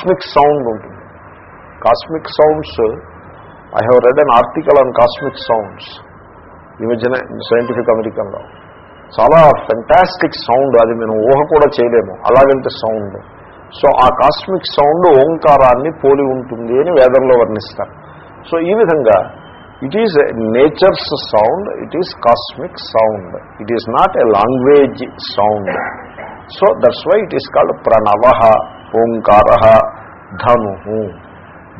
Cosmic sound ఉంటుంది. Cosmic sounds I have read an article on cosmic sounds ఈ మధ్యన scientific అమెరికన్లో చాలా fantastic sound అది మేము ఊహ కూడా చేయలేము అలాగంటే సౌండ్ సో ఆ కాస్మిక్ సౌండ్ ఓంకారాన్ని పోలి ఉంటుంది అని వేదంలో వర్ణిస్తారు. సో ఈ విధంగా it is nature's sound it is cosmic sound it is not a language sound so that's why it is called ప్రణవ ఓంకార ధను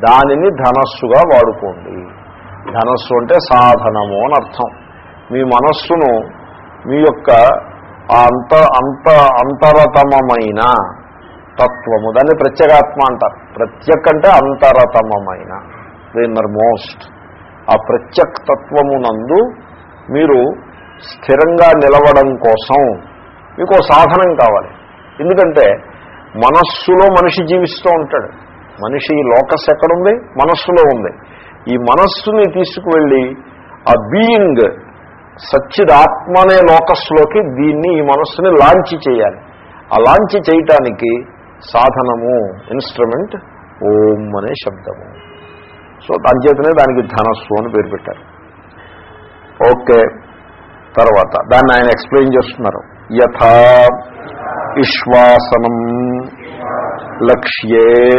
దానిని ధనస్సుగా వాడుకోండి. ధనస్సు అంటే సాధనము అని అర్థం. మీ మనస్సును మీ యొక్క ఆ అంత అంత అంతరతమమైన తత్వము దాన్ని ప్రత్యేగాత్మ అంటారు. ప్రత్యేక్ అంటే అంతరతమమైన. ఇన్నర్ మోస్ట్ ఆ ప్రత్యక్ తత్వమునందు మీరు స్థిరంగా నిలవడం కోసం మీకు సాధనం కావాలి. ఎందుకంటే మనస్సులో మనిషి జీవిస్తూ ఉంటాడు. మనిషి లోకస్ ఎక్కడుంది? మనస్సులో ఉంది. ఈ మనస్సుని తీసుకువెళ్ళి ఆ బీయింగ్ సచ్చిదాత్మ అనే లోకస్లోకి దీన్ని ఈ మనస్సుని లాంచ్ చేయాలి. ఆ లాంచ్ చేయటానికి సాధనము ఇన్స్ట్రుమెంట్ ఓం అనే శబ్దము. సో దాని చేతనే దానికి ధనస్సు అని పేరు పెట్టారు. ఓకే తర్వాత దాన్ని ఆయన ఎక్స్ప్లెయిన్ చేస్తున్నారు. యథా విశ్వాసనం లక్ష్యే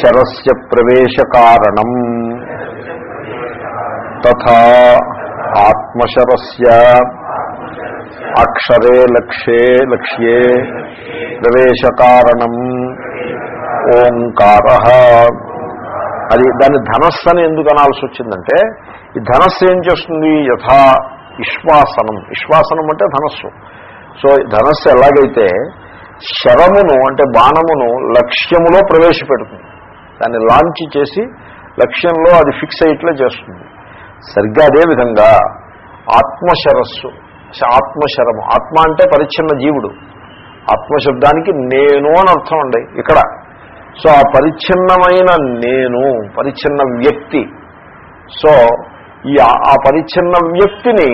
శరస్య ప్రవేశకారణం. తథా ఆత్మశరస్య అక్షరే లక్ష్యే లక్ష్యే ప్రవేశకారణం. ఓంకార. అది దాన్ని ధనస్సు అని ఎందుకు అనాల్సి వచ్చిందంటే ఈ ధనస్సు ఏం చేస్తుంది? యథా విశ్వాసనం విశ్వాసనం అంటే ధనస్సు. సో ధనస్సు ఎలాగైతే శరమును అంటే బాణమును లక్ష్యములో ప్రవేశపెడుతుంది. దాన్ని లాంచ్ చేసి లక్ష్యంలో అది ఫిక్స్ అయ్యేట్లే చేస్తుంది. సరిగ్గా అదేవిధంగా ఆత్మశరస్సు ఆత్మశరము ఆత్మ అంటే పరిచ్ఛిన్న జీవుడు. ఆత్మశబ్దానికి నేను అని అర్థం అండి ఇక్కడ. సో ఆ పరిచ్ఛిన్నమైన నేను పరిచ్ఛిన్న వ్యక్తి. సో ఈ ఆ పరిచ్ఛిన్న వ్యక్తిని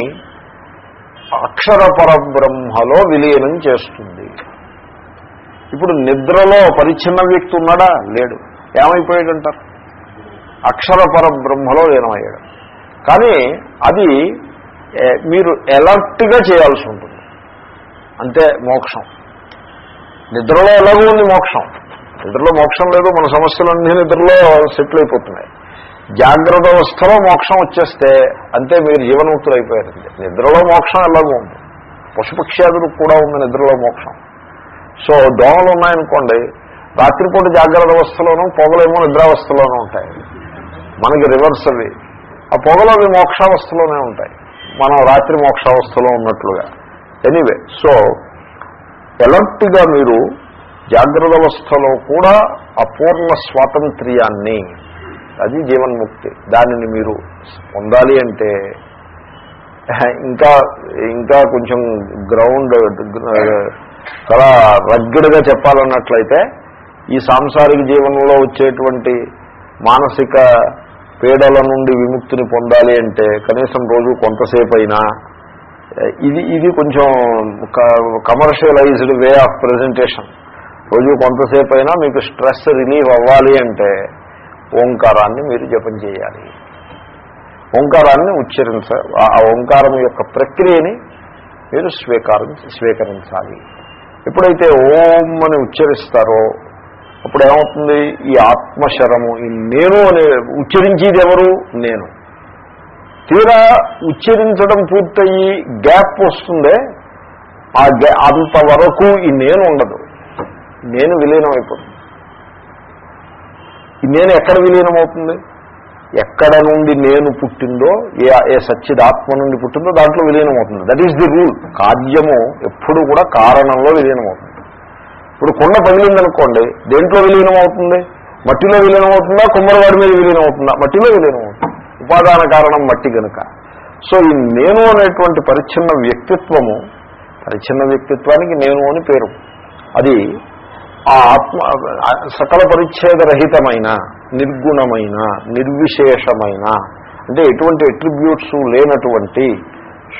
అక్షర పరబ్రహ్మలో విలీనం చేస్తుంది. ఇప్పుడు నిద్రలో పరిచ్ఛిన్న వ్యక్తి ఉన్నాడా? లేడు. ఏమైపోయాడంటారు? అక్షర పరబ్రహ్మలో లీనమయ్యాడు. కానీ అది మీరు ఎలర్ట్గా చేయాల్సి ఉంటుంది. అంతే మోక్షం. నిద్రలో ఎలాగో ఉంది మోక్షం. నిద్రలో మోక్షం లేదు మన సమస్యలన్నీ నిద్రలో సెటిల్ అయిపోతున్నాయి. జాగ్రత్త అవస్థలో మోక్షం వచ్చేస్తే అంతే మీరు జీవన్ముక్తులు అయిపోయారు నిద్రలో మోక్షం ఎలాగో ఉంది? పశుపక్ష్యాదులకు కూడా ఉంది నిద్రలో మోక్షం. సో దోమలు ఉన్నాయనుకోండి రాత్రిపూట జాగ్రత్త అవస్థలోనూ పొగలేమో నిద్రావస్థలోనూ ఉంటాయి. మనకి రివర్స్ అవి. ఆ పొగలు అవి మోక్షావస్థలోనే ఉంటాయి. మనం రాత్రి మోక్షావస్థలో ఉన్నట్లుగా. ఎనీవే సో ఎలర్ట్గా మీరు జాగ్రత్త అవస్థలో కూడా అపూర్ణ స్వాతంత్ర్యాన్ని అది జీవన్ముక్తి. దానిని మీరు పొందాలి అంటే ఇంకా ఇంకా కొంచెం గ్రౌండ్ చాలా రగ్గడగా చెప్పాలన్నట్లయితే ఈ సాంసారిక జీవనంలో వచ్చేటువంటి మానసిక పీడల నుండి విముక్తిని పొందాలి అంటే కనీసం రోజు కొంతసేపు అయినా ఇది ఇది కొంచెం కమర్షియలైజ్డ్ వే ఆఫ్ ప్రజెంటేషన్ రోజు కొంతసేపు అయినా మీకు స్ట్రెస్ రిలీవ్ అవ్వాలి అంటే ఓంకారాన్ని మీరు జపం చేయాలి. ఓంకారాన్ని ఉచ్చరించ ఆ ఓంకారం యొక్క ప్రక్రియని మీరు స్వీకారం స్వీకరించాలి. ఎప్పుడైతే ఓం అని ఉచ్చరిస్తారో అప్పుడు ఏమవుతుంది ఈ ఆత్మశరము ఈ నేను అనే ఉచ్చరించేది ఎవరు? నేను. తీరా ఉచ్చరించడం పూర్తయి గ్యాప్ వస్తుందే ఆ గ్యా అంతవరకు ఈ నేను ఉండదు. నేను విలీనం అయిపోతుంది ఈ నేను ఎక్కడ విలీనం అవుతుంది ఎక్కడ నుండి నేను పుట్టిందో ఏ ఏ సచ్చిదాత్మ నుండి పుట్టిందో దాంట్లో విలీనం అవుతుంది దట్ ఈస్ ది రూల్ కార్యము ఎప్పుడు కూడా కారణంలో విలీనమవుతుంది. ఇప్పుడు కొండ పగిలిందనుకోండి దేంట్లో విలీనం అవుతుంది మట్టిలో విలీనం అవుతుందా కుమ్మరవాడి మీద విలీనం అవుతుందా మట్టిలో విలీనం అవుతుంది ఉపాదాన కారణం మట్టి కనుక సో ఈ నేను అనేటువంటి పరిచ్ఛిన్న వ్యక్తిత్వము పరిచ్ఛిన్న వ్యక్తిత్వానికి నేను అని పేరు. అది ఆ ఆత్మ సకల పరిచ్ఛేదరహితమైన నిర్గుణమైన నిర్విశేషమైన అంటే ఎటువంటి ఎట్రిబ్యూట్స్ లేనటువంటి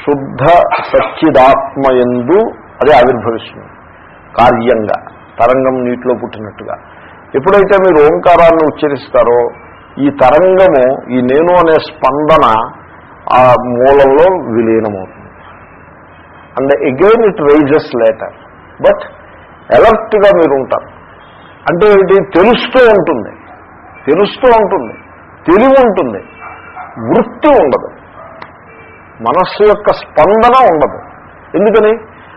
శుద్ధ సచ్చిదాత్మయందు అది ఆవిర్భవిస్తుంది. కార్యంగా తరంగం నీటిలో పుట్టినట్టుగా. ఎప్పుడైతే మీరు ఓంకారాన్ని ఉచ్చరిస్తారో ఈ తరంగము ఈ నేను అనే స్పందన ఆ మూలంలో విలీనమవుతుంది. And again it rises later but అలర్ట్గా మీరు ఉంటారు అంటే ఇది తెలుస్తూ ఉంటుంది. తెలుస్తూ ఉంటుంది. తెలివి ఉంటుంది. వృత్తి ఉండదు. మనస్సు యొక్క స్పందన ఉండదు. ఎందుకని?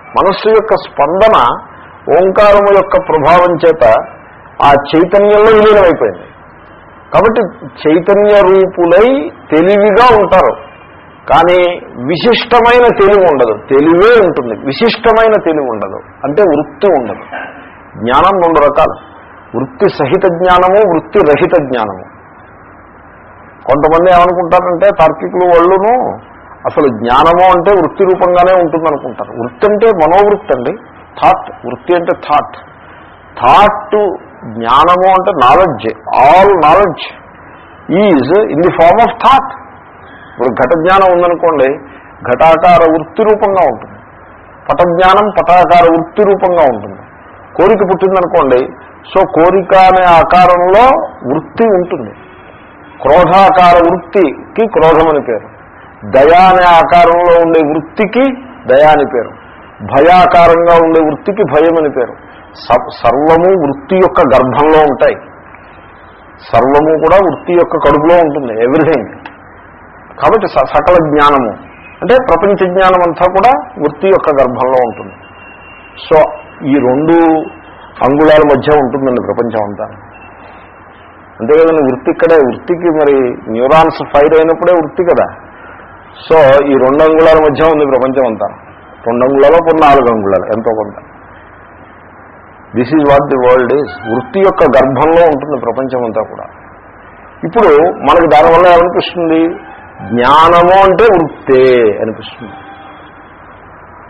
మనస్సు యొక్క స్పందన ఓంకారము యొక్క ప్రభావం చేత ఆ చైతన్యంలో విలీనమైపోయింది. కాబట్టి చైతన్య రూపులై తెలివిగా ఉంటారు. కానీ విశిష్టమైన తెలివి ఉండదు. తెలివే ఉంటుంది. విశిష్టమైన తెలివి ఉండదు. అంటే వృత్తి ఉండదు. జ్ఞానం రెండు రకాలు. వృత్తి సహిత జ్ఞానము వృత్తి రహిత జ్ఞానము. కొంతమంది ఏమనుకుంటారంటే తార్కికులు వాళ్ళును అసలు జ్ఞానము అంటే వృత్తి రూపంగానే ఉంటుందనుకుంటారు. వృత్తి అంటే మనోవృత్తి అండి. థాట్ వృత్తి అంటే థాట్ థాట్ జ్ఞానము అంటే knowledge all knowledge is in the form of thought ఇప్పుడు ఘట జ్ఞానం ఉందనుకోండి ఘటాకార వృత్తి రూపంగా ఉంటుంది. పటజ్ఞానం పటాకార వృత్తి రూపంగా ఉంటుంది. కోరిక పుట్టిందనుకోండి సో కోరిక అనే ఆకారంలో వృత్తి ఉంటుంది. క్రోధాకార వృత్తికి క్రోధం అని పేరు. దయా అనే ఆకారంలో ఉండే వృత్తికి దయా అని పేరు. భయాకారంగా ఉండే వృత్తికి భయం అని పేరు. సర్వము వృత్తి యొక్క గర్భంలో ఉంటాయి. సర్వము కూడా వృత్తి యొక్క కడుపులో ఉంటుంది ఎవ్రీథింగ్. కాబట్టి స- సకల జ్ఞానము. అంటే ప్రపంచ జ్ఞానం అంతా కూడా వృత్తి యొక్క గర్భంలో ఉంటుంది. సో ఈ రెండు అంగుళాల మధ్య ఉంటుందండి ప్రపంచం అంతా. అంతే కదండి వృత్తి ఇక్కడే వృత్తికి మరి న్యూరాన్స్ ఫైర్ అయినప్పుడే వృత్తి కదా. సో ఈ రెండు అంగుళాల మధ్య ఉంది ప్రపంచం అంతా. రెండు అంగుళాలు కొన్ని నాలుగు అంగుళాలు ఎంతో కొంత. This is what the world is వృత్తి యొక్క గర్భంలో ఉంటుంది ప్రపంచం అంతా కూడా. ఇప్పుడు మనకు దానివల్ల ఏమనిపిస్తుంది? జ్ఞానము అంటే వృత్తే అనిపిస్తుంది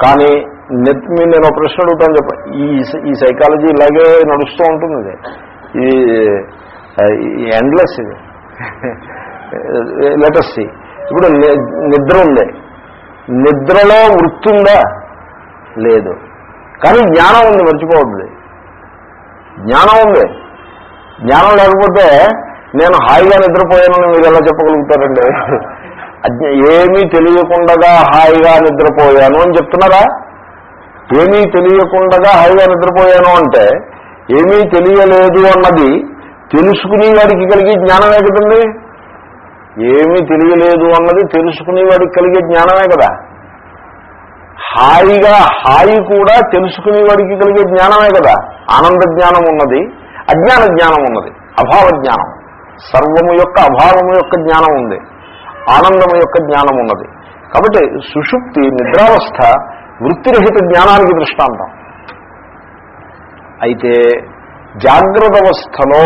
కానీ నెట్ మీద నేను ఒక ప్రశ్న అడుగుతాను చెప్ప ఈ ఈ సైకాలజీ ఇలాగే నడుస్తూ ఉంటుంది ఇది. ఈ ఎండ్లెస్ ఇది. లెటర్స్ ఇప్పుడు ని- నిద్ర ఉంది. నిద్రలో వృత్తి ఉందా? లేదు. కానీ జ్ఞానం ఉంది మర్చిపోవద్దు. జ్ఞానం ఉంది. జ్ఞానం లేకపోతే నేను హాయిగా నిద్రపోయానని మీరు ఎలా చెప్పగలుగుతారండి? ఏమీ తెలియకుండా హాయిగా నిద్రపోయాను అని చెప్తున్నారా? ఏమీ తెలియకుండా హాయిగా నిద్రపోయాను అంటే ఏమీ తెలియలేదు అన్నది తెలుసుకునేవాడికి కలిగే జ్ఞానమే కదండి ఏమీ తెలియలేదు అన్నది తెలుసుకునేవాడికి కలిగే జ్ఞానమే కదా. హాయిగా హాయి కూడా తెలుసుకునేవాడికి కలిగే జ్ఞానమే కదా. ఆనంద జ్ఞానం ఉన్నది అజ్ఞాన జ్ఞానం ఉన్నది అభావ జ్ఞానం. సర్వము యొక్క అభావము యొక్క జ్ఞానం ఉంది. ఆనందం యొక్క జ్ఞానం ఉన్నది కాబట్టి సుషుప్తి నిద్రావస్థ వృత్తిరహిత జ్ఞానానికి దృష్టాంతం. అయితే జాగ్రత్త అవస్థలో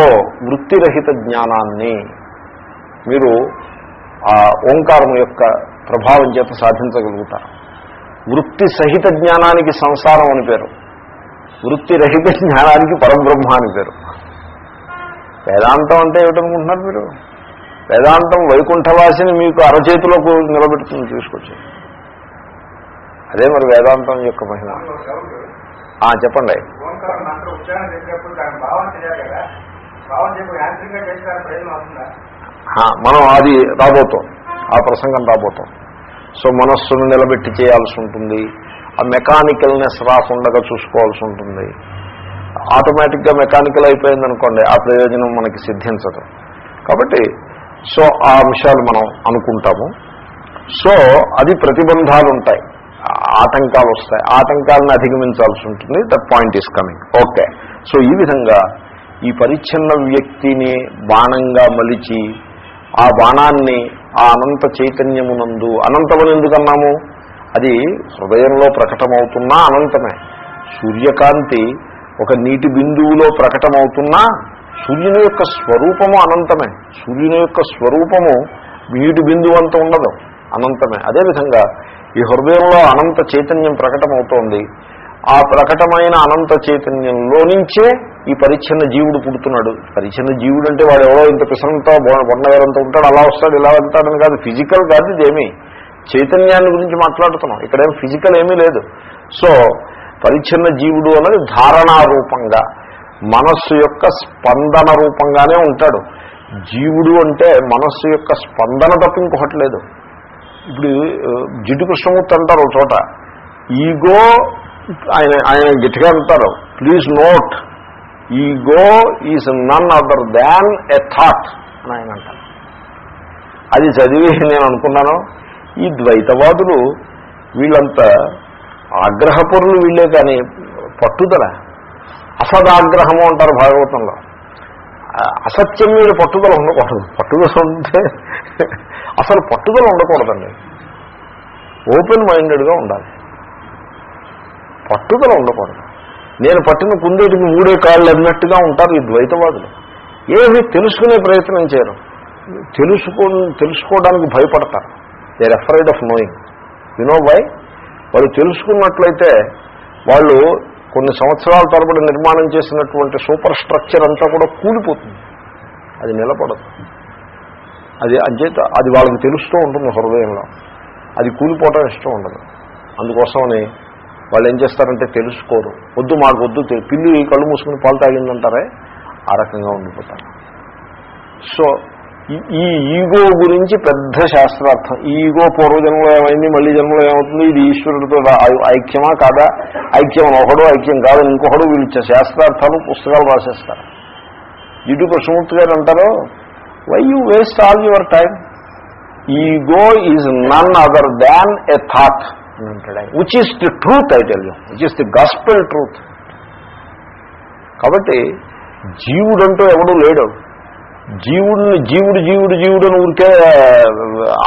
వృత్తిరహిత జ్ఞానాన్ని మీరు ఆ ఓంకారం యొక్క ప్రభావం చేత సాధించగలుగుతారు. వృత్తి సహిత జ్ఞానానికి సంసారం అని పేరు. వృత్తిరహిత జ్ఞానానికి పరబ్రహ్మ అని పేరు. వేదాంతం అంటే ఏమిటనుకుంటున్నారు మీరు? వేదాంతం వైకుంఠవాసిని మీకు అరచేతిలో కూ- నిలబెడుతుంది తీసుకొచ్చి అదే మరి వేదాంతం యొక్క మహిమ. చెప్పండి. మనం అది రాబోతాం. ఆ ప్రసంగం రాబోతాం. సో మనస్సును నిలబెట్టి చేయాల్సి ఉంటుంది. ఆ మెకానికల్నెస్ రాకుండా చూసుకోవాల్సి ఉంటుంది. ఆటోమేటిక్గా మెకానికల్ అయిపోయిందనుకోండి ఆ ప్రయోజనం మనకి సిద్ధించదు. కాబట్టి సో ఆ అంశాలు మనం అనుకుంటాము. సో అది ప్రతిబంధాలు ఉంటాయి ఆటంకాలు వస్తాయి ఆటంకాలను అధిగమించాల్సి ఉంటుంది. That point is coming okay so ఈ విధంగా ఈ పరిచ్ఛిన్న వ్యక్తిని బాణంగా మలిచి ఆ బాణాన్ని ఆ అనంత చైతన్యమునందు అనంతమని ఎందుకన్నాము అది హృదయంలో ప్రకటమవుతున్నా అనంతమే. సూర్యకాంతి ఒక నీటి బిందువులో ప్రకటమవుతున్నా సూర్యుని యొక్క స్వరూపము అనంతమే. సూర్యుని యొక్క స్వరూపము నీటి బిందువు అంత ఉండదు. అనంతమే. అదేవిధంగా ఈ హృదయంలో అనంత చైతన్యం ప్రకటమవుతోంది. ఆ ప్రకటమైన అనంత చైతన్యంలో నుంచే ఈ పరిచ్ఛిన్న జీవుడు పుడుతున్నాడు. పరిచ్ఛిన్న జీవుడు అంటే వాడు ఎవరో ఇంత పిసరంతో బొండగారంతో ఉంటాడు అలా వస్తాడు ఇలా వెళ్తాడని కాదు. ఫిజికల్ కాదు ఇదేమీ. చైతన్యాన్ని గురించి మాట్లాడుతున్నాం. ఇక్కడేం ఫిజికల్ ఏమీ లేదు. సో పరిచ్ఛిన్న జీవుడు అన్నది ధారణారూపంగా మనస్సు యొక్క స్పందన రూపంగానే ఉంటాడు. జీవుడు అంటే మనస్సు యొక్క స్పందన తప్ప ఇంకొకటి లేదు. ఇప్పుడు జిడ్డు కృష్ణమూర్తి అంటారు ఒక చోట. ఈగో ఆయన ఆయన గట్టిగా అంటారు. Please note ego is none other than a thought అని ఆయన అంటారు. అది చదివి నేను అనుకున్నాను. ఈ ద్వైతవాదులు వీళ్ళంతా ఆగ్రహపరులు వీళ్ళే కానీ పట్టుదల. అసదాగ్రహము అంటారు భాగవతంలో. అసత్యం మీద పట్టుదల ఉండకూడదు. పట్టుదల ఉంటే అసలు పట్టుదల ఉండకూడదండి. ఓపెన్ మైండెడ్గా ఉండాలి. పట్టుదల ఉండకూడదు. నేను పట్టిన కుందేటికి మూడే కాళ్ళు అన్నట్టుగా ఉంటారు ఈ ద్వైతవాదులు. ఏమి తెలుసుకునే ప్రయత్నం చేయరు. తెలుసుకో తెలుసుకోవడానికి భయపడతారు. They are afraid of knowing you know why వాళ్ళు తెలుసుకున్నట్లయితే వాళ్ళు కొన్ని సంవత్సరాల తరబడి నిర్మాణం చేసినటువంటి సూపర్ స్ట్రక్చర్ అంతా కూడా కూలిపోతుంది. అది నిలబడదు. అది అంచేత అది వాళ్ళకి తెలుస్తూ ఉంటుంది హృదయంలో. అది కూలిపోవటం ఇష్టం ఉండదు. అందుకోసమని వాళ్ళు ఏం చేస్తారంటే తెలుసుకోరు. వద్దు మాకు వద్దు పిల్లి కళ్ళు మూసుకుని పాలు తాగిందంటారే ఆ రకంగా ఉండిపోతారు. సో ఈ- ఈగో గురించి పెద్ద శాస్త్రార్థం. ఈగో పూర్వజన్మలో ఏమైంది మళ్ళీ జన్మలో ఏమవుతుంది? ఇది ఈశ్వరుడితో ఐక్యమా కాదా? ఐక్యం ఒకడు ఐక్యం కాదు ఇంకొకడు వీళ్ళు శాస్త్రార్థాలు పుస్తకాలు రాసేస్తారు. జిడ్డు కృష్ణమూర్తి గారు అంటారు why you waste all your time ego is none other than a thought అని అంటాడు which is the truth I tell you which is the gospel truth కాబట్టి జీవుడంటూ ఎవడూ లేడు. జీవుడిని జీవుడు జీవుడు జీవుడు అని ఊరికే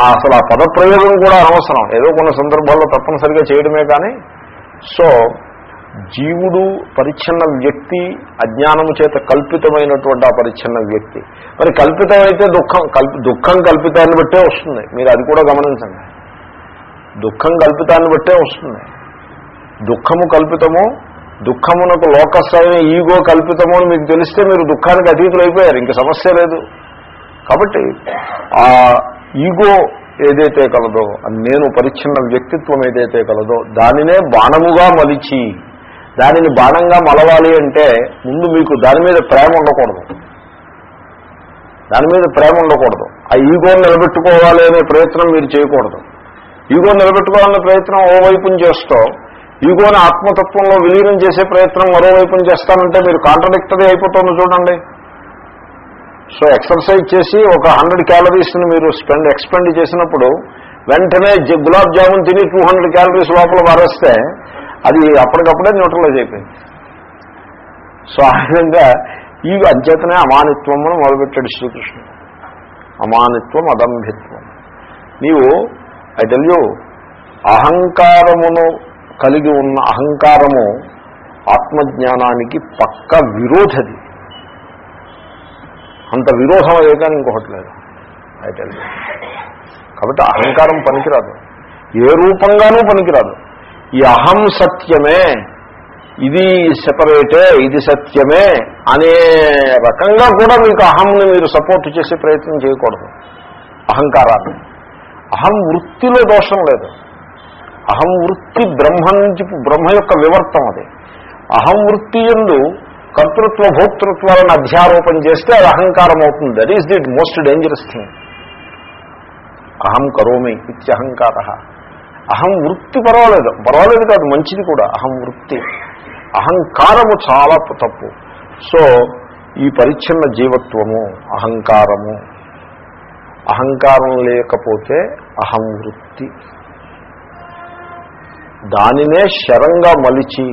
అసలు ఆ పదప్రయోగం కూడా అనవసరం. ఏదో కొన్ని సందర్భాల్లో తప్పనిసరిగా చేయడమే కానీ సో జీవుడు పరిచ్ఛిన్న వ్యక్తి అజ్ఞానము చేత కల్పితమైనటువంటి ఆ పరిచ్ఛిన్న వ్యక్తి. మరి కల్పితమైతే దుఃఖం కల్పి దుఃఖం కల్పితాన్ని బట్టే వస్తుంది. మీరు అది కూడా గమనించండి. దుఃఖం కల్పితాన్ని బట్టే వస్తుంది. దుఃఖము కల్పితము దుఃఖమునకు లోకస్ అయిన ఈగో కల్పితము అని మీకు తెలిస్తే మీరు దుఃఖానికి అతీతులు అయిపోయారు ఇంక సమస్య లేదు. కాబట్టి ఆ ఈగో ఏదైతే కలదో నేను పరిచ్ఛిన్న వ్యక్తిత్వం ఏదైతే కలదో దానినే బాణముగా మలిచి దానిని బాణంగా మలవాలి అంటే ముందు మీకు దాని మీద ప్రేమ ఉండకూడదు. దాని మీద ప్రేమ ఉండకూడదు. ఆ ఈగోని నిలబెట్టుకోవాలి అనే ప్రయత్నం మీరు చేయకూడదు. ఈగో నిలబెట్టుకోవాలనే ప్రయత్నం ఓవైపుని చేస్తూ ఈగోని ఆత్మతత్వంలో విలీనం చేసే ప్రయత్నం మరోవైపున చేస్తానంటే మీరు కాంట్రడిక్టరీ అయిపోతుంది చూడండి. సో ఎక్సర్సైజ్ చేసి ఒక హండ్రెడ్ క్యాలరీస్ని మీరు స్పెండ్ ఎక్స్పెండ్ చేసినప్పుడు వెంటనే జ- గులాబ్ జామున్ తిని టూ హండ్రెడ్ క్యాలరీస్ లోపల మారేస్తే అది అప్పటికప్పుడే న్యూట్రలైజ్ అయిపోయింది. సో ఆ విధంగా ఈ అధ్యతనే అమానిత్వమును మొదలుపెట్టాడు శ్రీకృష్ణుడు. అమానిత్వం అదంభిత్వం. నీవు ఐ టెల్ యూ అహంకారమును కలిగి ఉన్న అహంకారము ఆత్మజ్ఞానానికి పక్క విరోధది. అంత విరోధం అయ్యే కానీ ఇంకొకటి లేదు. అయితే కాబట్టి అహంకారం పనికిరాదు. ఏ రూపంగానూ పనికిరాదు. ఈ అహం సత్యమే ఇది సెపరేటే ఇది సత్యమే అనే రకంగా కూడా మీకు అహంని మీరు సపోర్ట్ చేసే ప్రయత్నం చేయకూడదు. అహంకారాన్ని. అహం వృత్తిలో దోషం లేదు. అహం వృత్తి బ్రహ్మ నుంచి బ్రహ్మ యొక్క వివర్తం అది. అహం వృత్తి ఎందు కర్తృత్వ భోక్తృత్వాలను అధ్యారోపణ చేస్తే అది అహంకారం అవుతుంది. That is the most dangerous thing అహం కరోమి ఇత్యహంకార. అహం వృత్తి పర్వాలేదు. పర్వాలేదు కాదు మంచిది కూడా. అహం వృత్తి. అహంకారము చాలా తప్పు. సో ఈ పరిచ్ఛిన్న జీవత్వము అహంకారము. అహంకారం లేకపోతే అహం వృత్తి. దానినే శరంగా మలిచి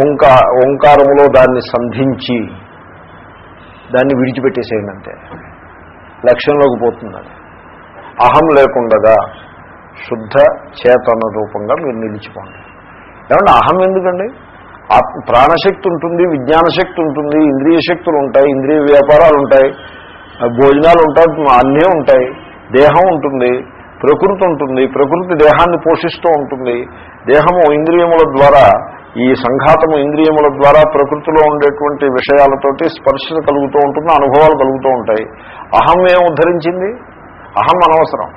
ఓంకా ఓంకారములో దాన్ని సంధించి దాన్ని విడిచిపెట్టేసేయండి అంతే. లక్ష్యంలోకి పోతుంది అది అహం లేకుండగా శుద్ధ చేతన రూపంగా మీరు నిలిచిపోండి. ఏమంటే అహం ఎందుకండి? ప్రాణశక్తి ఉంటుంది విజ్ఞాన శక్తి ఉంటుంది ఇంద్రియ శక్తులు ఉంటాయి ఇంద్రియ వ్యాపారాలు ఉంటాయి ఆ భోజనాలు ఉంటాయి అన్నీ ఉంటాయి దేహం ఉంటుంది ప్రకృతి ఉంటుంది. ప్రకృతి దేహాన్ని పోషిస్తూ ఉంటుంది. దేహము ఇంద్రియముల ద్వారా ఈ సంఘాతము ఇంద్రియముల ద్వారా ప్రకృతిలో ఉండేటువంటి విషయాలతోటి స్పర్శ కలుగుతూ ఉంటుంది అనుభవాలు కలుగుతూ ఉంటాయి. అహం ఏం ఉద్ధరించింది? అహం అనవసరం.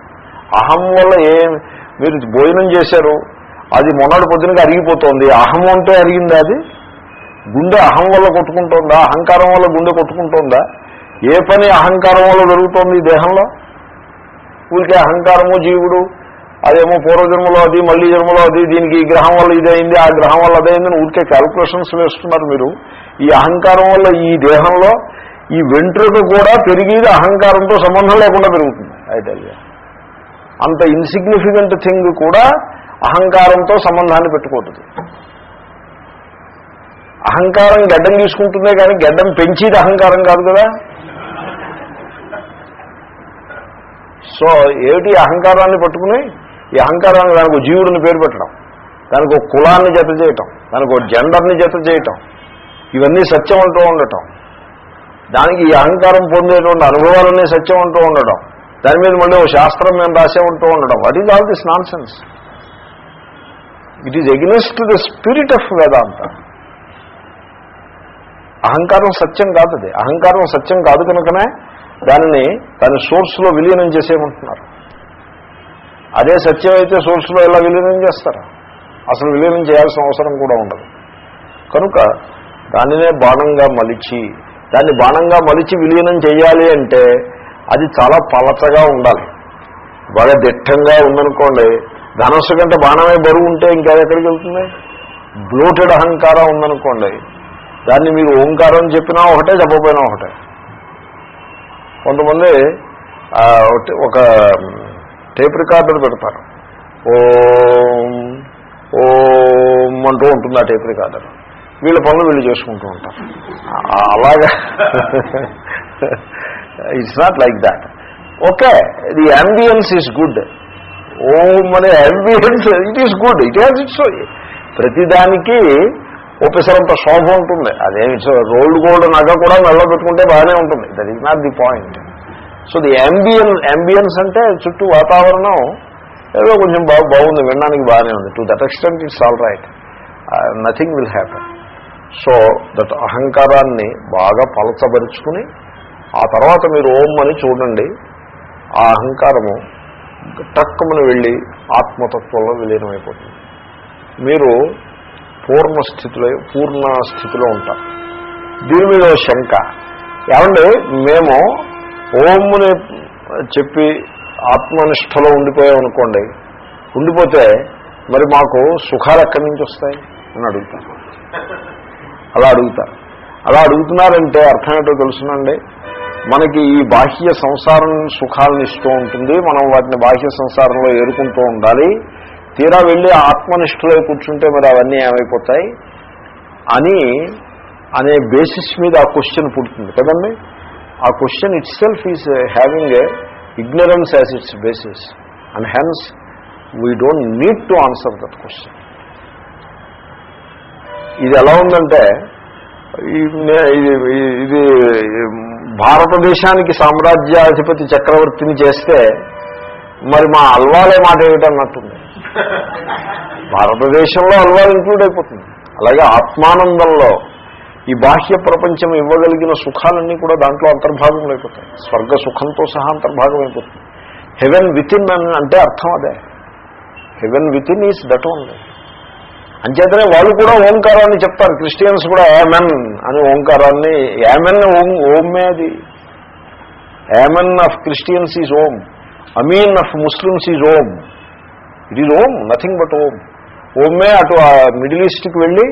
అహం వల్ల ఏం మీరు భోజనం చేశారు అది మొన్నటి పొద్దునకి అరిగిపోతుంది. అహం అంటే అరిగిందా అది? గుండె అహం వల్ల కొట్టుకుంటోందా? అహంకారం వల్ల గుండె కొట్టుకుంటోందా? ఏ పని అహంకారం వల్ల జరుగుతోంది దేహంలో? ఊరికే అహంకారము జీవుడు అదేమో పూర్వజన్మలో అది మళ్ళీ జన్మలో అది దీనికి ఈ గ్రహం వల్ల ఇదైంది ఆ గ్రహం వల్ల అదైందని ఊరికే క్యాల్కులేషన్స్ వేస్తున్నారు మీరు. ఈ అహంకారం వల్ల ఈ దేహంలో ఈ వెంట్రుక కూడా పెరిగేది అహంకారంతో సంబంధం లేకుండా పెరుగుతుంది అయితే అంత ఇన్సిగ్నిఫికెంట్ థింగ్ కూడా అహంకారంతో సంబంధాన్ని పెట్టుకుంటుంది అహంకారం గడ్డం తీసుకుంటుందే కానీ గడ్డం పెంచేది అహంకారం కాదు కదా. సో ఏమిటి అహంకారాన్ని పట్టుకుని? ఈ అహంకారాన్ని దానికి ఒక జీవుడిని పేరు పెట్టడం దానికి ఒక కులాన్ని జత చేయటం దానికి ఒక జెండర్ని జత చేయటం ఇవన్నీ సత్యం అంటూ ఉండటం. దానికి ఈ అహంకారం పొందేటువంటి అనుభవాలన్నీ సత్యం అంటూ ఉండడం దాని మీద మళ్ళీ ఒక శాస్త్రం మేము రాసే ఉంటూ ఉండడం what is all this nonsense it is against the spirit of Vedanta అహంకారం సత్యం కాదు అది. అహంకారం సత్యం కాదు కనుకనే దానిని దాని సోర్స్లో విలీనం చేసేయమంటున్నారు అదే సత్యం అయితే సోర్స్లో ఎలా విలీనం చేస్తారు? అసలు విలీనం చేయాల్సిన అవసరం కూడా ఉండదు. కనుక దానినే బాణంగా మలిచి దాన్ని బాణంగా మలిచి విలీనం చేయాలి అంటే అది చాలా పలచగా ఉండాలి. బాగా దిట్టంగా ఉందనుకోండి ధనస్సు కంటే బాణమే బరువు ఉంటే ఇంకా ఎక్కడికి వెళ్తుంది? బ్లోటెడ్ అహంకారం ఉందనుకోండి దాన్ని మీరు ఓంకారం చెప్పినా ఒకటే చెప్పకపోయినా ఒకటే. కొంతమంది ఒక టేప్ రికార్డర్ పెడతారు. ఓం ఓం అంటూ ఉంటుంది ఆ టేప్ రికార్డర్ వీళ్ళ పనులు వీళ్ళు చేసుకుంటూ ఉంటారు. అలాగా. It's not like that okay the ambience is good Om అనే ambience it is good it has its ప్రతిదానికి ఓపెసరంత శోభ ఉంటుంది. అదేమి రోల్డ్ గోల్డ్ నగ కూడా మెల్ల పెట్టుకుంటే బాగానే ఉంటుంది. That is not the point so the ambience ambience అంటే చుట్టూ వాతావరణం ఏదో కొంచెం బాగా బాగుంది వినడానికి బాగానే ఉంది. To that extent it's all right nothing will happen so that అహంకారాన్ని బాగా పలచబరుచుకుని ఆ తర్వాత మీరు ఓం అని చూడండి. ఆ అహంకారము టక్కుమని వెళ్ళి ఆత్మతత్వంలో విలీనమైపోతుంది. మీరు పూర్ణస్థితిలో పూర్ణ స్థితిలో ఉంటారు దీని మీద శంక. ఏమండి మేము ఓంని చెప్పి ఆత్మనిష్టలో ఉండిపోయామనుకోండి ఉండిపోతే మరి మాకు సుఖాలు ఎక్కడి నుంచి వస్తాయి? అని అడుగుతారు. అలా అడుగుతారు. అలా అడుగుతున్నారంటే అర్థం ఏంటో తెలుసునండి. మనకి ఈ బాహ్య సంసారం సుఖాలను ఇస్తూ ఉంటుంది మనం వాటిని బాహ్య సంసారంలో ఏరుకుంటూ ఉండాలి. తీరా వెళ్ళి ఆత్మనిష్టలో కూర్చుంటే మరి అవన్నీ ఏమైపోతాయి? అని అనే బేసిస్ మీద ఆ క్వశ్చన్ పుడుతుంది. కదండి? ఆ question itself is having a ignorance as its basis and hence we don't need to answer that question ఇది ఎలా ఉందంటే ఇది ఇది భారతదేశానికి సామ్రాజ్యాధిపతి చక్రవర్తిని చేస్తే మరి మా అల్వాలే మాట ఏమిటన్నట్టుంది? భారతదేశంలో అలవాటు ఇంక్లూడ్ అయిపోతుంది. అలాగే ఆత్మానందంలో ఈ బాహ్య ప్రపంచం ఇవ్వగలిగిన సుఖాలన్నీ కూడా దాంట్లో అంతర్భాగం అయిపోతాయి. స్వర్గ సుఖంతో సహా అంతర్భాగం అయిపోతుంది. హెవెన్ విత్ ఇన్ అని అంటే అర్థం అదే. Heaven within is that only అంచేతనే వాళ్ళు కూడా ఓంకారాన్ని చెప్తారు. క్రిస్టియన్స్ కూడా యామెన్ అని ఓంకారాన్ని యామెన్ ఓం ఓమే అది. Amen of Christians is Om. Amin of Muslims is Om. It is Om nothing but Om ఓమే అటు ఆ మిడిల్ ఈస్ట్కి వెళ్ళి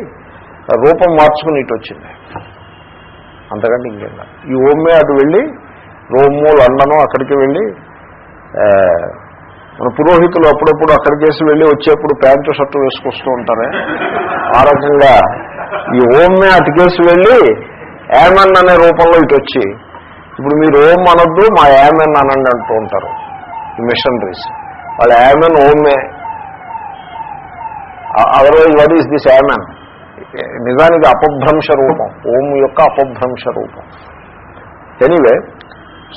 రూపం మార్చుకుని ఇటు వచ్చింది. అంతకంటే ఇంకేం ఈ ఓమే అటు వెళ్ళి రోము లండను అక్కడికి వెళ్ళి మన పురోహితులు అప్పుడప్పుడు అక్కడికేసి వెళ్ళి వచ్చేప్పుడు ప్యాంటు షర్టు వేసుకొస్తూ ఉంటారే. ఆ రకంగా ఈ ఓమ్మే అటుకేసి వెళ్ళి ఏమన్ అనే రూపంలో ఇటు వచ్చి ఇప్పుడు మీరు ఓం అనొద్దు మా ఏమన్ అనండి అంటూ ఉంటారు. ఈ మిషనరీస్ వాళ్ళ amen ఓమే otherwise what is this amen నిజానికి అపభ్రంశ రూపం. ఓం యొక్క అపభ్రంశ రూపం. ఎనీవే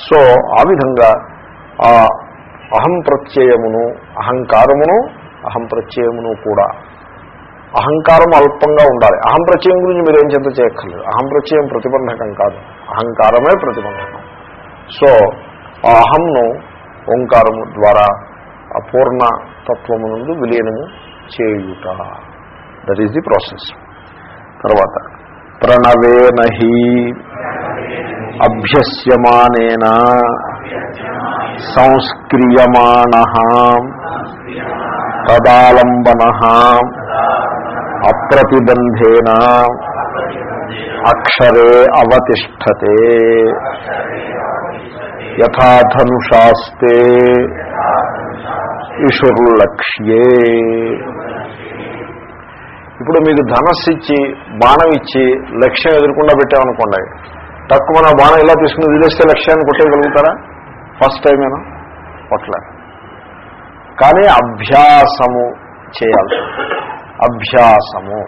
సో ఆ విధంగా ఆ అహం ప్రత్యయమును అహంకారమును అహం ప్రత్యయమును కూడా అహంకారం అల్పంగా ఉండాలి. అహం ప్రత్యయం గురించి మీరు ఏం చింత చేయక్కర్లేదు. అహం ప్రత్యయం ప్రతిబంధకం కాదు. అహంకారమే ప్రతిబంధకం. సో ఆ అహంను ఓంకారము ద్వారా అపూర్ణ తత్వమునందు విలీనము చేయుట. దట్ ఈస్ ది ప్రాసెస్ తర్వాత ప్రణవేన హి అభ్యస్యమానేన సంస్క్రియమాణ తదాలంబన అప్రతిబంధేన అక్షరే అవతిష్టతే యథాధనుషాస్తే ఇషుర్లక్ష్యే ఇప్పుడు మీకు ధనస్సు ఇచ్చి బాణం ఇచ్చి లక్ష్యం ఎదురకుండా పెట్టామనుకోండి. తక్కువ మన బాణం ఇలా తీసుకుని వదిలేస్తే లక్ష్యాన్ని కొట్టేయగలుగుతారా ఫస్ట్ టైం ఏనా? కొట్టలేరు కానీ అభ్యాసము చేయాలి. అభ్యాసము.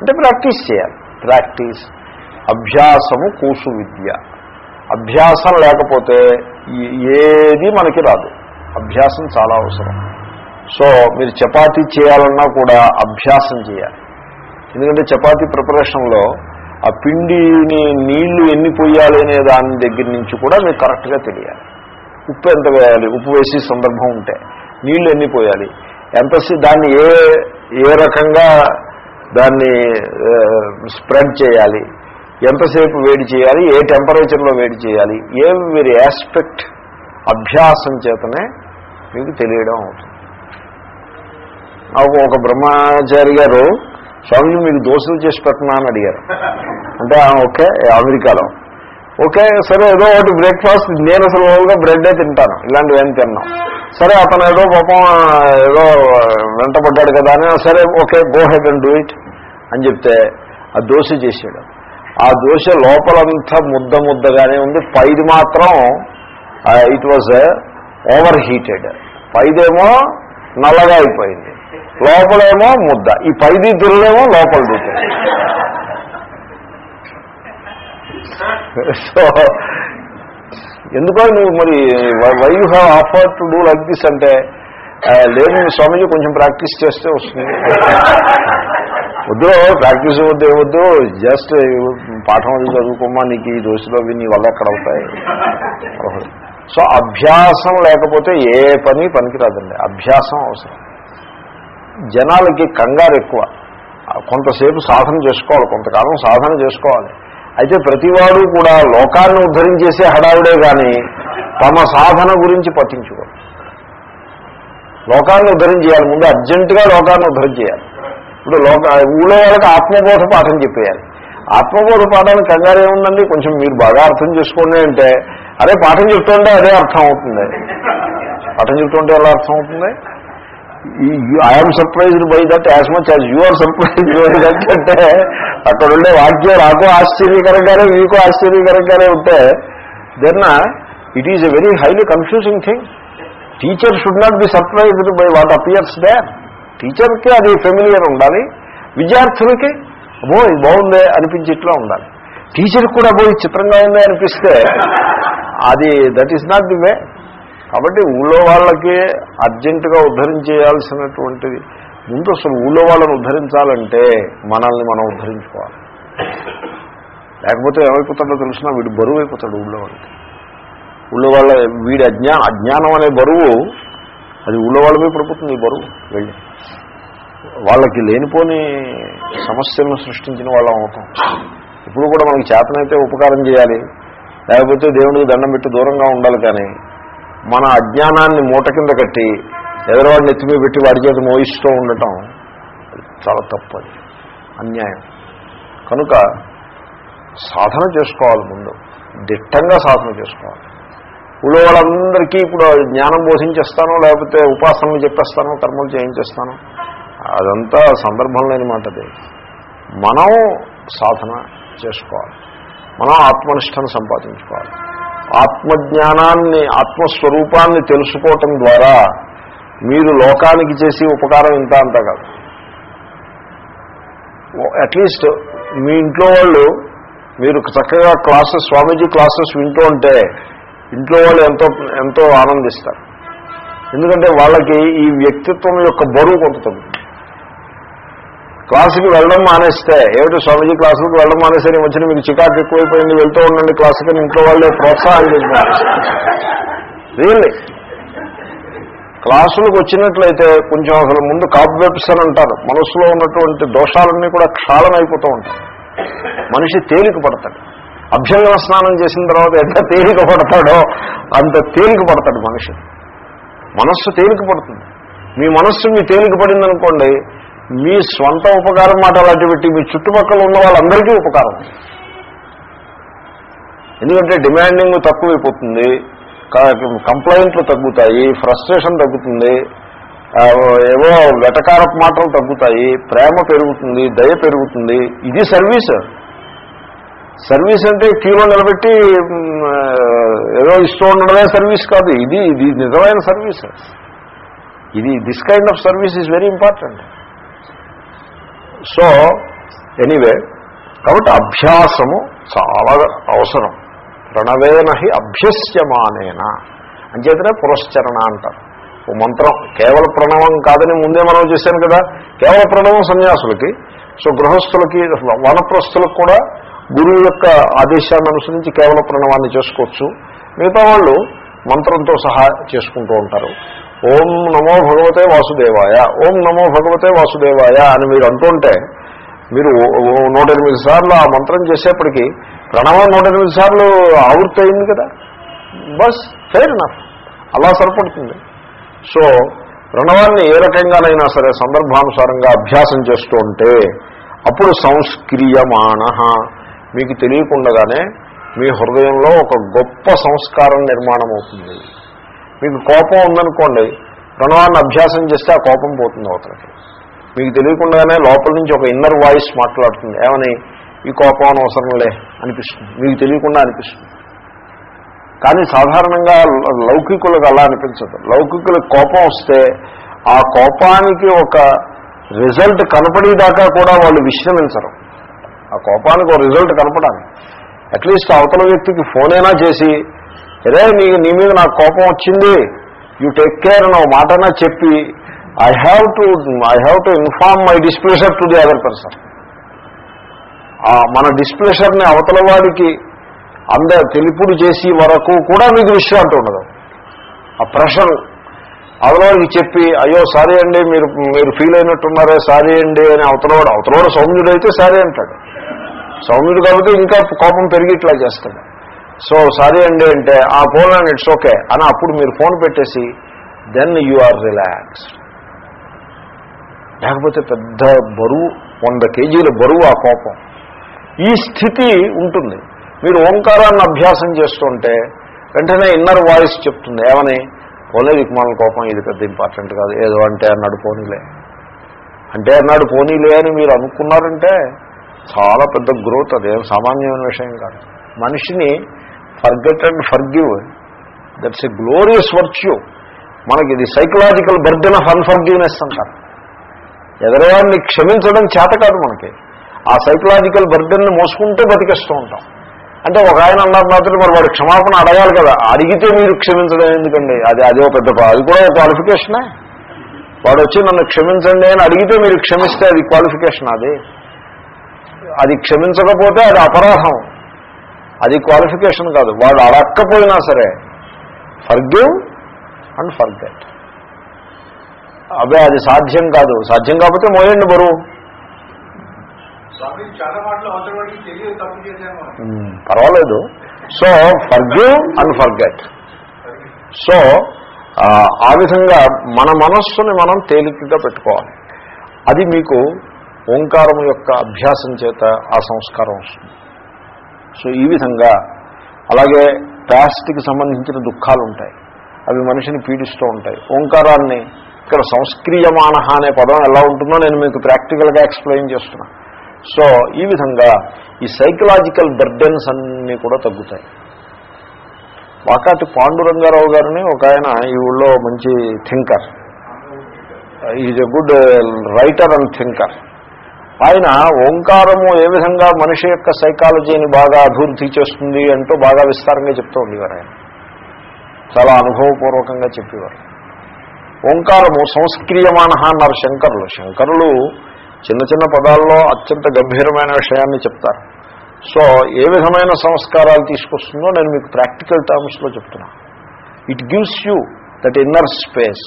అంటే ప్రాక్టీస్ చేయాలి. ప్రాక్టీస్ అభ్యాసము కూసు విద్య. అభ్యాసం లేకపోతే ఏది మనకి రాదు. అభ్యాసం చాలా అవసరం. సో మీరు చపాతీ చేయాలన్నా కూడా అభ్యాసం చేయాలి. ఎందుకంటే చపాతీ ప్రిపరేషన్లో ఆ పిండిని నీళ్ళు ఎన్ని పోయాలి అనే దాని దగ్గర నుంచి కూడా మీకు కరెక్ట్గా తెలియాలి. ఉప్పు ఎంత వేయాలి? ఉప్పు వేసే సందర్భం ఉంటే. నీళ్ళు ఎన్ని పోయాలి? ఎంత దాన్ని ఏ ఏ రకంగా దాన్ని స్ప్రెడ్ చేయాలి? ఎంతసేపు వేడి చేయాలి? ఏ టెంపరేచర్లో వేడి చేయాలి? ఎవరి ఆస్పెక్ట్ అభ్యాసం చేతనే మీకు తెలియడం అవుతుంది. నాకు ఒక బ్రహ్మచారి గారు స్వామిజీ మీకు దోశలు చేసి పెట్టనా అని అడిగారు. అంటే ఓకే అమెరికాలో. ఓకే సరే ఏదో ఒకటి బ్రేక్ఫాస్ట్ నేను అసలు మామూలుగా బ్రెడ్డే తింటాను ఇలాంటివి ఏం తిన్నాం. సరే అతను ఏదో పాపం ఏదో వెంటబడ్డాడు కదా అని సరే okay go ahead and do it అని చెప్తే ఆ దోశ చేసాడు ఆ దోశ లోపలంతా ముద్ద ముద్దగానే ఉంది. పైది మాత్రం ఇట్ వాజ్ ఓవర్ హీటెడ్ పైదేమో నల్లగా అయిపోయింది. లోపలేమో ముద్ద. ఈ పైది దుర్లేమో లోపల దిగుతుంది సో ఎందుకో నువ్వు మరి why you have offer to do like this అంటే లేదు స్వామీజీ కొంచెం ప్రాక్టీస్ చేస్తే వస్తుంది. వద్దు ప్రాక్టీస్ వద్దు వద్దు జస్ట్ పాఠం అది చదువుకోమా నీకు ఈ దోశలో అవి నీ వల్ల ఎక్కడ అవుతాయి? సో అభ్యాసం లేకపోతే ఏ పని పనికిరాదండి. అభ్యాసం అవసరం. జనాలకి కంగారు ఎక్కువ. కొంతసేపు సాధన చేసుకోవాలి కొంతకాలం సాధన చేసుకోవాలి. అయితే ప్రతివాడు కూడా లోకాన్ని ఉద్ధరించేసే హడావుడే కానీ తమ సాధన గురించి పట్టించుకోరు. లోకాన్ని ఉద్ధరించేయాలి ముందు అర్జెంటుగా లోకాన్ని ఉద్ధరణ చేయాలి. ఇప్పుడు లోక ఊళ్ళో వాళ్ళకి ఆత్మబోధ పాఠం చెప్పేయాలి. ఆత్మబోధ పాఠానికి కంగారు ఏముందండి? కొంచెం మీరు బాగా అర్థం చేసుకోండి అంటే అదే పాఠం చెప్తుంటే అదే అర్థం అవుతుంది. పాఠం చెప్తుంటే ఎలా అర్థం అవుతుంది? I'm surprised by that as much as you are surprised by that అంటే అక్కడ ఉండే వాక్యం నాకు ఆశ్చర్యకరంగానే మీకు ఆశ్చర్యకరంగానే ఉంటే then it is a very highly confusing thing teacher should not be surprised by what appears they టీచర్కి అది ఫెమిలియర్ ఉండాలి. విద్యార్థులకి అబ్బో ఇది బాగుందే అనిపించేట్లా ఉండాలి. టీచర్కి కూడా పోయి చిత్రంగా ఉంది అనిపిస్తే అది that is not the way కాబట్టి ఊళ్ళో వాళ్ళకి అర్జెంటుగా ఉద్ధరించేయాల్సినటువంటిది. ముందు అసలు ఊళ్ళో వాళ్ళని ఉద్ధరించాలంటే మనల్ని మనం ఉద్ధరించుకోవాలి. లేకపోతే ఏమైపోతాడో తెలిసినా వీడు బరువు అయిపోతాడు ఊళ్ళో వాళ్ళకి ఊళ్ళో వాళ్ళ వీడి అజ్ఞా అజ్ఞానం అనే బరువు అది ఊళ్ళో వాళ్ళ మీద పడిపోతుంది ఈ బరువు వెళ్ళి. వాళ్ళకి లేనిపోని సమస్యలను సృష్టించిన వాళ్ళం అవుతాం. ఇప్పుడు కూడా మనకి చేతనైతే ఉపకారం చేయాలి. లేకపోతే దేవుడికి దండం పెట్టి దూరంగా ఉండాలి కానీ మన అజ్ఞానాన్ని మూట కింద కట్టి ఎదరవాడిని ఎత్తిమీ పెట్టి వాడి చేత మోయిస్తూ ఉండటం చాలా తప్పు అన్యాయం. కనుక సాధన చేసుకోవాలి ముందు. దిట్టంగా సాధన చేసుకోవాలి. ఊళ్ళో వాళ్ళందరికీ ఇప్పుడు జ్ఞానం బోధించేస్తాను లేకపోతే ఉపాసనలు చెప్పేస్తాను కర్మలు చేయించేస్తాను అదంతా సందర్భం లేని మాటది. మనం సాధన చేసుకోవాలి. మనం ఆత్మనిష్టను సంపాదించుకోవాలి. ఆత్మజ్ఞానాన్ని ఆత్మస్వరూపాన్ని తెలుసుకోవటం ద్వారా మీరు లోకానికి చేసే ఉపకారం ఇంత అంత కాదు. అట్లీస్ట్ మీ ఇంట్లో వాళ్ళు మీరు చక్కగా క్లాసెస్ స్వామీజీ క్లాసెస్ వింటూ ఉంటే ఇంట్లో వాళ్ళు ఎంతో ఎంతో ఆనందిస్తారు. ఎందుకంటే వాళ్ళకి ఈ వ్యక్తిత్వం యొక్క బరువు కొంత తగ్గుతుంది క్లాసుకి వెళ్ళడం మానేస్తే ఏమిటి స్వామీజీ క్లాసులకు వెళ్ళడం మానేస్తే నేను వచ్చిన మీకు చికాకు ఎక్కువైపోయింది వెళ్తూ ఉండండి క్లాసుకి ఇంట్లో వాళ్ళే ప్రోత్సాహం చేసి రియల్లీ క్లాసులకు వచ్చినట్లయితే కొంచెం అసలు ముందు కాబ్వెబ్స్ అని అంటారు. మనసులో ఉన్నటువంటి దోషాలన్నీ కూడా క్షాళమైపోతూ ఉంటాయి. మనిషి తేలిక పడతాడు. అభ్యంగన స్నానం చేసిన తర్వాత ఎంత తేలిక పడతాడో అంత తేలిక పడతాడు మనిషి. మనస్సు తేలిక పడుతుంది. మీ మనస్సు మీ తేలిక పడిందనుకోండి మీ స్వంత ఉపకారం మాట అలాంటి పెట్టి మీ చుట్టుపక్కల ఉన్న వాళ్ళందరికీ ఉపకారం. ఎందుకంటే డిమాండింగ్ తక్కువైపోతుంది కంప్లైంట్లు తగ్గుతాయి ఫ్రస్ట్రేషన్ తగ్గుతుంది ఏవో వెటకారపు మాటలు తగ్గుతాయి ప్రేమ పెరుగుతుంది దయ పెరుగుతుంది. ఇది సర్వీస్. సర్వీస్ అంటే క్యూలో నిలబెట్టి ఏదో ఇస్తూ ఉండడమే సర్వీస్ కాదు. ఇది ఇది నిజమైన సర్వీస్. ఇది this kind of service is very important so anyway కాబట్టి అభ్యాసము చాలా అవసరం. ప్రణవేనహి అభ్యస్యమానేన. అంచేతనే పురస్చరణ అంటారు. ఓ మంత్రం కేవల ప్రణవం కాదని ముందే మనం చేశాను కదా. కేవల ప్రణవం సన్యాసులకి. సో గృహస్థులకి వనప్రస్థులకు కూడా గురువు యొక్క ఆదేశాన్ని అనుసరించి కేవల ప్రణవాన్ని చేసుకోవచ్చు. మిగతా వాళ్ళు మంత్రంతో సహా చేసుకుంటూ ఉంటారు. ఓం నమో భగవతే వాసుదేవాయ ఓం నమో భగవతే వాసుదేవాయ అని మీరు అంటుంటే మీరు ఓ- ఓ నూట ఎనిమిది సార్లు ఆ మంత్రం చేసేప్పటికీ ప్రణవం నూట ఎనిమిది సార్లు ఆవృత్తి అయింది కదా. బస్ ఫెయిర్ నఫ్ అలా సరిపడుతుంది. సో ప్రణవాన్ని ఏ రకంగానైనా సరే సందర్భానుసారంగా అభ్యాసం చేస్తూ ఉంటే అప్పుడు సంస్క్రియమాణ. మీకు తెలియకుండగానే మీ హృదయంలో ఒక గొప్ప సంస్కారం నిర్మాణం అవుతుంది మీకు కోపం ఉందనుకోండి ప్రణవాన్ని అభ్యాసం చేస్తే ఆ కోపం పోతుంది అవతలకి. మీకు తెలియకుండానే లోపల నుంచి ఒక ఇన్నర్ వాయిస్ మాట్లాడుతుంది. ఏమని? ఈ కోపం అనవసరంలే అనిపిస్తుంది. మీకు తెలియకుండా అనిపిస్తుంది. కానీ సాధారణంగా ల- లౌకికులకు అలా అనిపించదు. లౌకికులకు కోపం వస్తే ఆ కోపానికి ఒక రిజల్ట్ కనపడేదాకా కూడా వాళ్ళు విశ్రమించరు. ఆ కోపానికి ఒక రిజల్ట్ కనపడాలి. అట్లీస్ట్ అవతల వ్యక్తికి ఫోన్ అయినా చేసి అరే నీ నీ మీద నాకు కోపం వచ్చింది. యూ టేక్ కేర్ అని ఒక మాటనా చెప్పి I have to I have to inform my displeasure to the other person మన డిస్ప్లేషర్ని అవతల వాడికి అంద తెలుపుడు చేసి వరకు కూడా మీకు విశ్రాంతి ఉండదు. ఆ ప్రెషర్ అవతలవాడికి చెప్పి అయ్యో సారీ అండి మీరు మీరు ఫీల్ అయినట్టున్నారే సారీ అండి అని అవతలవాడు అవతలవాడు సౌమ్యుడు అయితే సారీ అంటాడు. సౌమ్యుడు కాబట్టి ఇంకా కోపం పెరిగి ఇట్లా చేస్తాడు. సో సారీ అండి అంటే ఆ ఫోన్ అండ్ ఇట్స్ ఓకే అని అప్పుడు మీరు ఫోన్ పెట్టేసి దెన్ యు ఆర్ రిలాక్స్ లేకపోతే పెద్ద బరువు వంద కేజీల బరువు ఆ కోపం. ఈ స్థితి ఉంటుంది. మీరు ఓంకారాన్ని అభ్యాసం చేస్తుంటే వెంటనే ఇన్నర్ వాయిస్ చెప్తుంది. ఏమని? పోలే దిక్మాల కోపం ఇది పెద్ద ఇంపార్టెంట్ కాదు. ఏదో అంటే అన్నాడు పోనీలే. అంటే అన్నాడు పోనీలే అని మీరు అనుకున్నారంటే చాలా పెద్ద గ్రోత్ అదేం సామాన్యమైన విషయం కాదు. మనిషిని forget and forgive that's a glorious virtue మనకి ఇది సైకలాజికల్ బర్డెన్ ఆఫ్ అన్ఫర్గివ్నెస్ అంటారు. ఎదరవాడిని క్షమించడం చేత కాదు మనకి. ఆ సైకలాజికల్ బర్డెన్ని మోసుకుంటే బతికేస్తూ ఉంటాం. అంటే ఒక ఆయన అన్నారు మాత్రం మరి వాడు క్షమాపణ అడగాలి కదా. అడిగితే మీరు క్షమించడం ఎందుకండి? అది అదే పెద్ద అది కూడా ఒక క్వాలిఫికేషనే వాడు వచ్చి నన్ను క్షమించండి అని అడిగితే మీరు క్షమిస్తే అది క్వాలిఫికేషన్ అది. అది క్షమించకపోతే అది అపరాధం. అది క్వాలిఫికేషన్ కాదు. వాడు అడక్కపోయినా సరే ఫర్గివ్ అండ్ ఫర్గెట్ అదే అది సాధ్యం కాదు. సాధ్యం కాకపోతే మోయండి బరువు. పర్వాలేదు. So forgive and forget so ఆ, ఆ విధంగా మన మనస్సుని మనం తేలికగా పెట్టుకోవాలి. అది మీకు ఓంకారం యొక్క అభ్యాసం చేత ఆ సంస్కారం వస్తుంది. సో ఈ విధంగా అలాగే ప్యాస్ట్కి సంబంధించిన దుఃఖాలు ఉంటాయి అవి మనిషిని పీడిస్తూ ఉంటాయి. ఓంకారాన్ని ఇక్కడ సంస్క్రియమాణ అనే పదం ఎలా ఉంటుందో నేను మీకు ప్రాక్టికల్గా ఎక్స్ప్లెయిన్ చేస్తున్నా. సో ఈ విధంగా ఈ సైకలాజికల్ బర్డెన్స్ అన్నీ కూడా తగ్గుతాయి. వాకాటి పాండురంగారావు గారిని ఒక ఆయన ఈ ఊళ్ళో మంచి thinker. Is a good writer and thinker. ఆయన ఓంకారము ఏ విధంగా మనిషి యొక్క సైకాలజీని బాగా అభివృద్ధి చేస్తుంది అంటూ బాగా విస్తారంగా చెప్తూ ఉండేవారు ఆయన. చాలా అనుభవపూర్వకంగా చెప్పేవారు. ఓంకారము సంస్క్రియమాన అన్నారు శంకరులు. శంకరులు చిన్న చిన్న పదాల్లో అత్యంత గంభీరమైన విషయాన్ని చెప్తారు. సో ఏ విధమైన సంస్కారాలు తీసుకొస్తుందో నేను మీకు ప్రాక్టికల్ టర్మ్స్లో చెప్తున్నా. It gives you that inner space.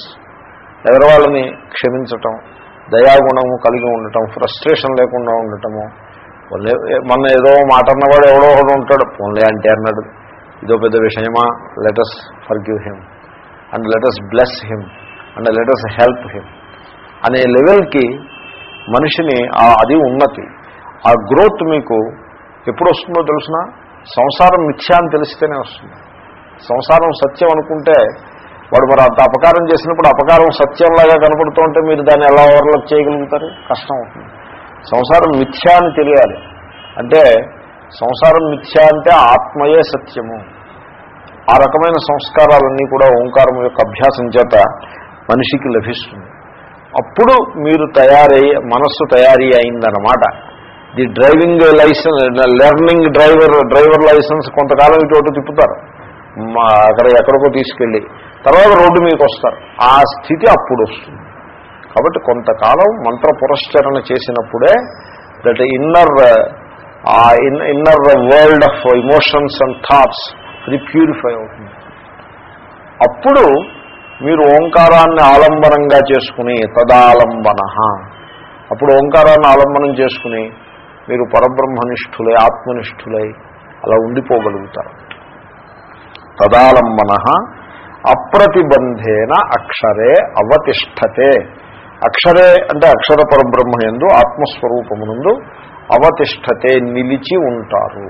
ఎదరవాళ్ళని క్షమించటం దయాగుణము కలిగి ఉండటం ఫ్రస్ట్రేషన్ లేకుండా ఉండటము. మన ఏదో మాట అన్నవాడు ఎవడో ఒకడు ఉంటాడు. పోన్లే అంటే అన్నాడు ఇదో పెద్ద విషయమా? Let's forgive him and let's bless him and let's help him అనే లెవెల్కి మనిషిని అది ఉన్నతి. ఆ గ్రోత్ మీకు ఎప్పుడు వస్తుందో తెలుసిన? సంసారం మిథ్యా అని తెలిస్తేనే వస్తుంది. సంసారం సత్యం అనుకుంటే వాడు మరి అంత అపకారం చేసినప్పుడు అపకారం సత్యంలాగా కనపడుతూ ఉంటే మీరు దాన్ని ఎలా ఓవర్లప్ చేయగలుగుతారు? కష్టం అవుతుంది. సంసారం మిథ్యా అని తెలియాలి. అంటే సంసారం మిథ్యా అంటే ఆత్మయే సత్యము. ఆ రకమైన సంస్కారాలన్నీ కూడా ఓంకారం యొక్క అభ్యాసం చేత మనిషికి లభిస్తుంది. అప్పుడు మీరు తయారై మనస్సు తయారీ అయిందన్నమాట. The driving licence learning driver driver licence కొంతకాలం ఇటు తిప్పుతారు. మా అక్కడ ఎక్కడికో తీసుకెళ్ళి తర్వాత రోడ్డు మీకు వస్తారు. ఆ స్థితి అప్పుడు వస్తుంది. కాబట్టి కొంతకాలం మంత్ర పురస్చరణ చేసినప్పుడే దట్ ఇన్నర్ ఆ inner world of emotions and thoughts అది ప్యూరిఫై అవుతుంది. అప్పుడు మీరు ఓంకారాన్ని ఆలంబనంగా చేసుకుని తదాలంబన. అప్పుడు ఓంకారాన్ని ఆలంబనం చేసుకుని మీరు పరబ్రహ్మనిష్ఠులై ఆత్మనిష్ఠులై అలా ఉండిపోగలుగుతారు. తదాలంబన అప్రతిబంధేన అక్షరే అవతిష్టతే అక్షరే అంటే అక్షర పరబ్రహ్మ ఎందు ఆత్మస్వరూపమునందు అవతిష్టతే నిలిచి ఉంటారు.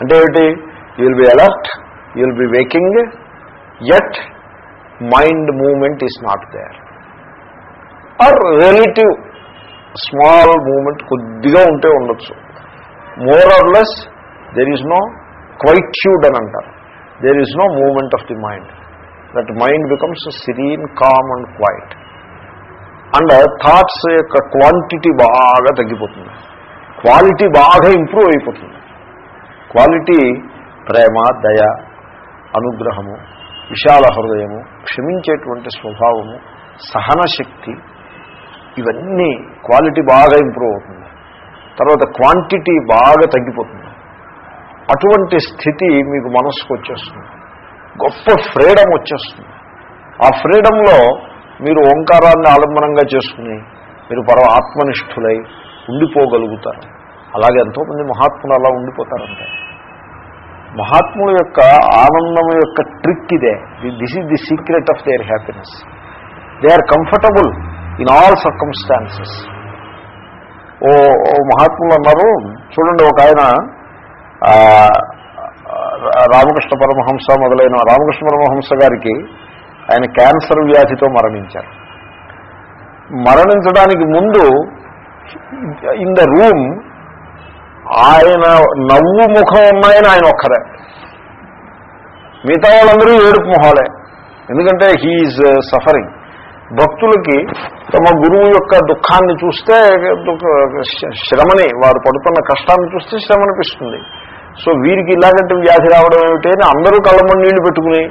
అంటే ఏమిటి? Will be alert you'll will be waking at mind moment is not there or relative small moment కొద్దిగా ఉంటే ఉండొచ్చు. More or less there is no quietude అని అంటారు. There is no moment of the mind that mind becomes serene calm and quiet and thoughts యొక్క quantity బాగా తగ్గిపోతుంది. Quality బాగా improve అయిపోతుంది. క్వాలిటీ ప్రేమ దయ అనుగ్రహము విశాల హృదయము క్షమించేటువంటి స్వభావము సహనశక్తి ఇవన్నీ క్వాలిటీ బాగా ఇంప్రూవ్ అవుతుంది. తర్వాత క్వాంటిటీ బాగా తగ్గిపోతుంది. అటువంటి స్థితి మీకు మనస్సుకు వచ్చేస్తుంది. గొప్ప ఫ్రీడమ్ వచ్చేస్తుంది. ఆ ఫ్రీడంలో మీరు ఓంకారాన్ని ఆలంబనంగా చేసుకుని మీరు పరమ ఆత్మనిష్ఠులై ఉండిపోగలుగుతారు. అలాగే ఎంతోమంది మహాత్ములు అలా ఉండిపోతారంటే. మహాత్ముల యొక్క ఆనందం యొక్క ట్రిక్ ఇదే. This is the secret of their happiness they are comfortable in all circumstances ఓ మహాత్ములు అన్నారు చూడండి ఒక ఆయన రామకృష్ణ పరమహంస మొదలైన రామకృష్ణ పరమహంస గారికి ఆయన క్యాన్సర్ వ్యాధితో మరణించారు. మరణించడానికి ముందు ఇన్ ద రూమ్ ఆయన నవ్వు ముఖం ఉన్నాయని ఆయన ఒక్కరే. మిగతా వాళ్ళందరూ ఏడుపు మొహాలే. ఎందుకంటే హీఈస్ సఫరింగ్ uh, భక్తులకి తమ గురువు యొక్క దుఃఖాన్ని చూస్తే శ్రమని వారు పడుతున్న కష్టాన్ని చూస్తే శ్రమనిపిస్తుంది. సో వీరికి ఇలాగంటే వ్యాధి రావడం ఏమిటి అని అందరూ కళ్ళమ్మ నీళ్ళు పెట్టుకుని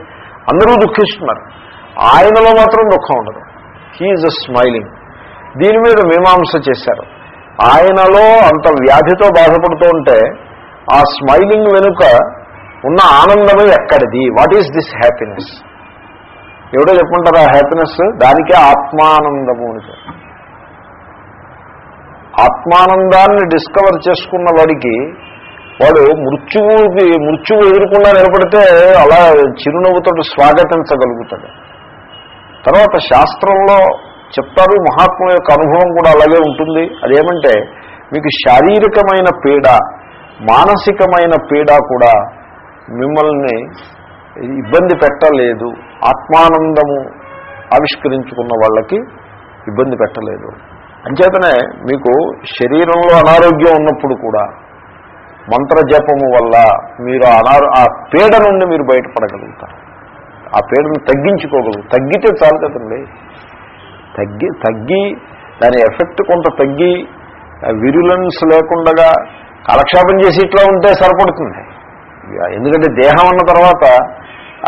అందరూ దుఃఖిస్తున్నారు. ఆయనలో మాత్రం దుఃఖం ఉండదు. హీఈస్ స్మైలింగ్ దీని మీద మీమాంస చేశారు. ఆయనలో అంత వ్యాధితో బాధపడుతూ ఉంటే ఆ స్మైలింగ్ వెనుక ఉన్న ఆనందమే ఎక్కడిది? వాట్ ఈస్ దిస్ హ్యాపీనెస్ ఎవడో చెప్పుకుంటారు ఆ హ్యాపీనెస్ దానికే ఆత్మానందము అని ఆత్మానందాన్ని డిస్కవర్ చేసుకున్న వాడికి వాడు మృత్యువుకి మృత్యువు ఎదురకుండా నిలబడితే అలా చిరునవ్వుతో స్వాగతించగలుగుతాడు. తర్వాత శాస్త్రంలో చెప్తారు మహాత్ముల యొక్క అనుభవం కూడా అలాగే ఉంటుంది. అదేమంటే మీకు శారీరకమైన పీడ మానసికమైన పీడ కూడా మిమ్మల్ని ఇబ్బంది పెట్టలేదు. ఆత్మానందము ఆవిష్కరించుకున్న వాళ్ళకి ఇబ్బంది పెట్టలేదు. అంచేతనే మీకు శరీరంలో అనారోగ్యం ఉన్నప్పుడు కూడా మంత్రజపము వల్ల మీరు అనారు అనారో ఆ పీడ నుండి మీరు బయటపడగలుగుతారు. ఆ పీడను తగ్గించుకోగలుగు తగ్గితే చాలు కదండి. తగ్గి తగ్గి దాని ఎఫెక్ట్ కొంత తగ్గి విరులెన్స్ లేకుండా కాలక్షేపం చేసి ఇట్లా ఉంటే సరిపడుతుంది. ఎందుకంటే దేహం అన్న తర్వాత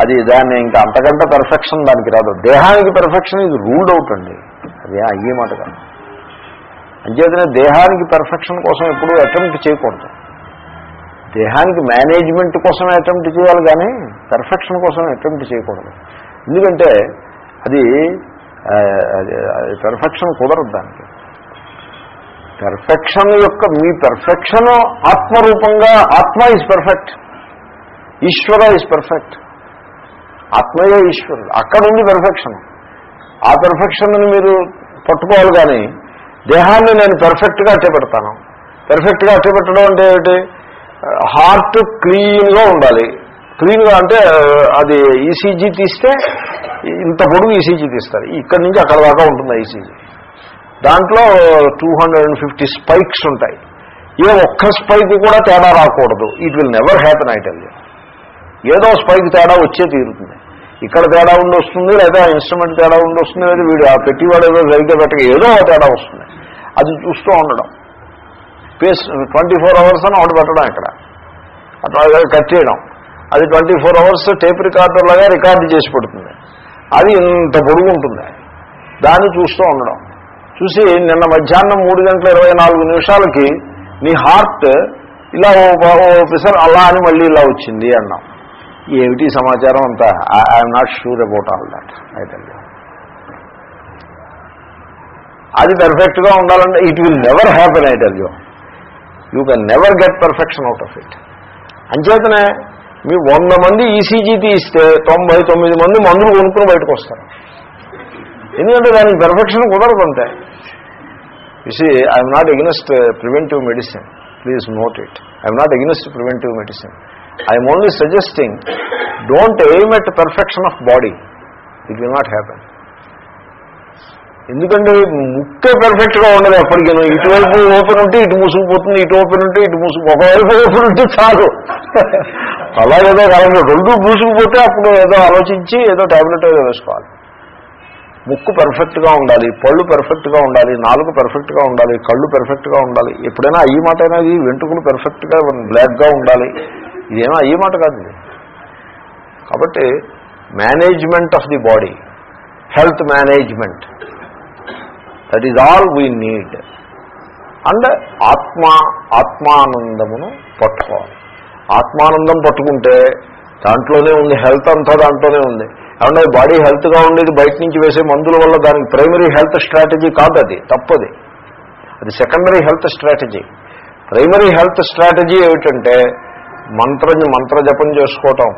అది దాన్ని ఇంకా అంతకంటే పెర్ఫెక్షన్ దానికి రాదు. దేహానికి పెర్ఫెక్షన్ ఇది రూల్డ్ అవుట్ అండి. అది అయ్యే మాట కాదు. అంచేతనే దేహానికి పెర్ఫెక్షన్ కోసం ఎప్పుడూ అటెంప్ట్ చేయకూడదు. దేహానికి మేనేజ్మెంట్ కోసం అటెంప్ట్ చేయాలి కానీ పర్ఫెక్షన్ కోసం అటెంప్ట్ చేయకూడదు. ఎందుకంటే అది పెర్ఫెక్షన్ కుదరదు దానికి. పెర్ఫెక్షన్ యొక్క మీ perfection ఆత్మరూపంగా atma is perfect Ishwara is perfect ఆత్మయే ఈశ్వరుడు. అక్కడ ఉంది పెర్ఫెక్షన్ ఆ పెర్ఫెక్షన్ని మీరు పట్టుకోవాలి కానీ దేహాన్ని నేను పెర్ఫెక్ట్గా అట్టే పెడతాను పెర్ఫెక్ట్గా అట్టే పెట్టడం అంటే ఏమిటి? హార్ట్ క్లీన్గా ఉండాలి. క్లీన్గా అంటే అది ఈసీజీ తీస్తే ఇంత పొడుగు ఈసీజీ తీస్తారు. ఇక్కడి నుంచి అక్కడ దాకా ఉంటుంది ఈసీజీ దాంట్లో two hundred and fifty spikes ఉంటాయి. ఏ ఒక్క స్పైక్ కూడా తేడా రాకూడదు. It will never happen I tell ఏదో స్పైక్ తేడా వచ్చే తీరుతుంది. ఇక్కడ తేడా ఉండి వస్తుంది లేదా ఇన్స్ట్రుమెంట్ తేడా ఉండి వస్తుంది లేదా వీడు ఆ పెట్టివాడు ఏదో సరిగ్గా పెట్టక ఏదో తేడా వస్తుంది. అది చూస్తూ ఉండడం. స్పేస్ ట్వంటీ ఫోర్ అవర్స్ అని ఒకటి పెట్టడం ఇక్కడ. అట్లా కట్ చేయడం. అది ట్వంటీ ఫోర్ అవర్స్ టేప్ రికార్డర్లాగా రికార్డు చేసి పెడుతుంది. అది ఇంత పొడుగు ఉంటుంది. దాన్ని చూస్తూ ఉండడం. చూసి నిన్న మధ్యాహ్నం మూడు గంటల ఇరవై నాలుగు నిమిషాలకి నీ హార్ట్ ఇలా ఓ అలా అని మళ్ళీ ఇలా వచ్చింది అన్నాం. ఏమిటి సమాచారం అంతా? I'm not sure about all that అయితే అది పెర్ఫెక్ట్గా ఉండాలంటే it will never happen I tell you. You can never get perfection out of it అంచేతనే మీ వంద మంది ఈసీజీ తీస్తే తొంభై తొమ్మిది మంది మందులు కొనుక్కుని బయటకు వస్తారు. ఎందుకంటే దానికి పెర్ఫెక్షన్ కుదరదు అంతే. See I'm not against preventive medicine please note it I'm not against preventive medicine I'm only suggesting don't aim at perfection of body it will not happen ఎందుకంటే ముక్కే పెర్ఫెక్ట్గా ఉండదు ఎప్పటికీ ఇటువైపు ఓపెన్ ఉంటే ఇటు మూసుకుపోతుంది ఇటు ఓపెన్ ఉంటే ఇటు మూసుకు ఒకవైపు ఓపెన్ ఉంటే చాలు. అలాగేదో కాలంలో రెండు మూసుకుపోతే అప్పుడు ఏదో ఆలోచించి ఏదో టాబ్లెట్ ఏదో వేసుకోవాలి. ముక్కు పెర్ఫెక్ట్గా ఉండాలి పళ్ళు పెర్ఫెక్ట్గా ఉండాలి నాలుగు పెర్ఫెక్ట్గా ఉండాలి కళ్ళు పెర్ఫెక్ట్గా ఉండాలి. ఎప్పుడైనా అయ్యి మాట అయినా ఇది వెంట్రుకలు పెర్ఫెక్ట్గా బ్లాక్గా ఉండాలి. ఇదేమో అయ్యి మాట కాదు కాబట్టి management of the body health management that is all we need and ఆత్మ ఆత్మానందమును పట్టుకోవాలి ఆత్మానందం పట్టుకుంటే దాంట్లోనే ఉంది హెల్త్ అంతా దాంట్లోనే ఉంది ఏమన్నా బాడీ హెల్త్గా ఉండేది బయట నుంచి వేసే మందుల వల్ల దానికి ప్రైమరీ హెల్త్ స్ట్రాటజీ కాదు అది తప్పది. అది secondary health strategy primary health strategy ఏమిటంటే మంత్రం మంత్ర జపం చేసుకోవటం.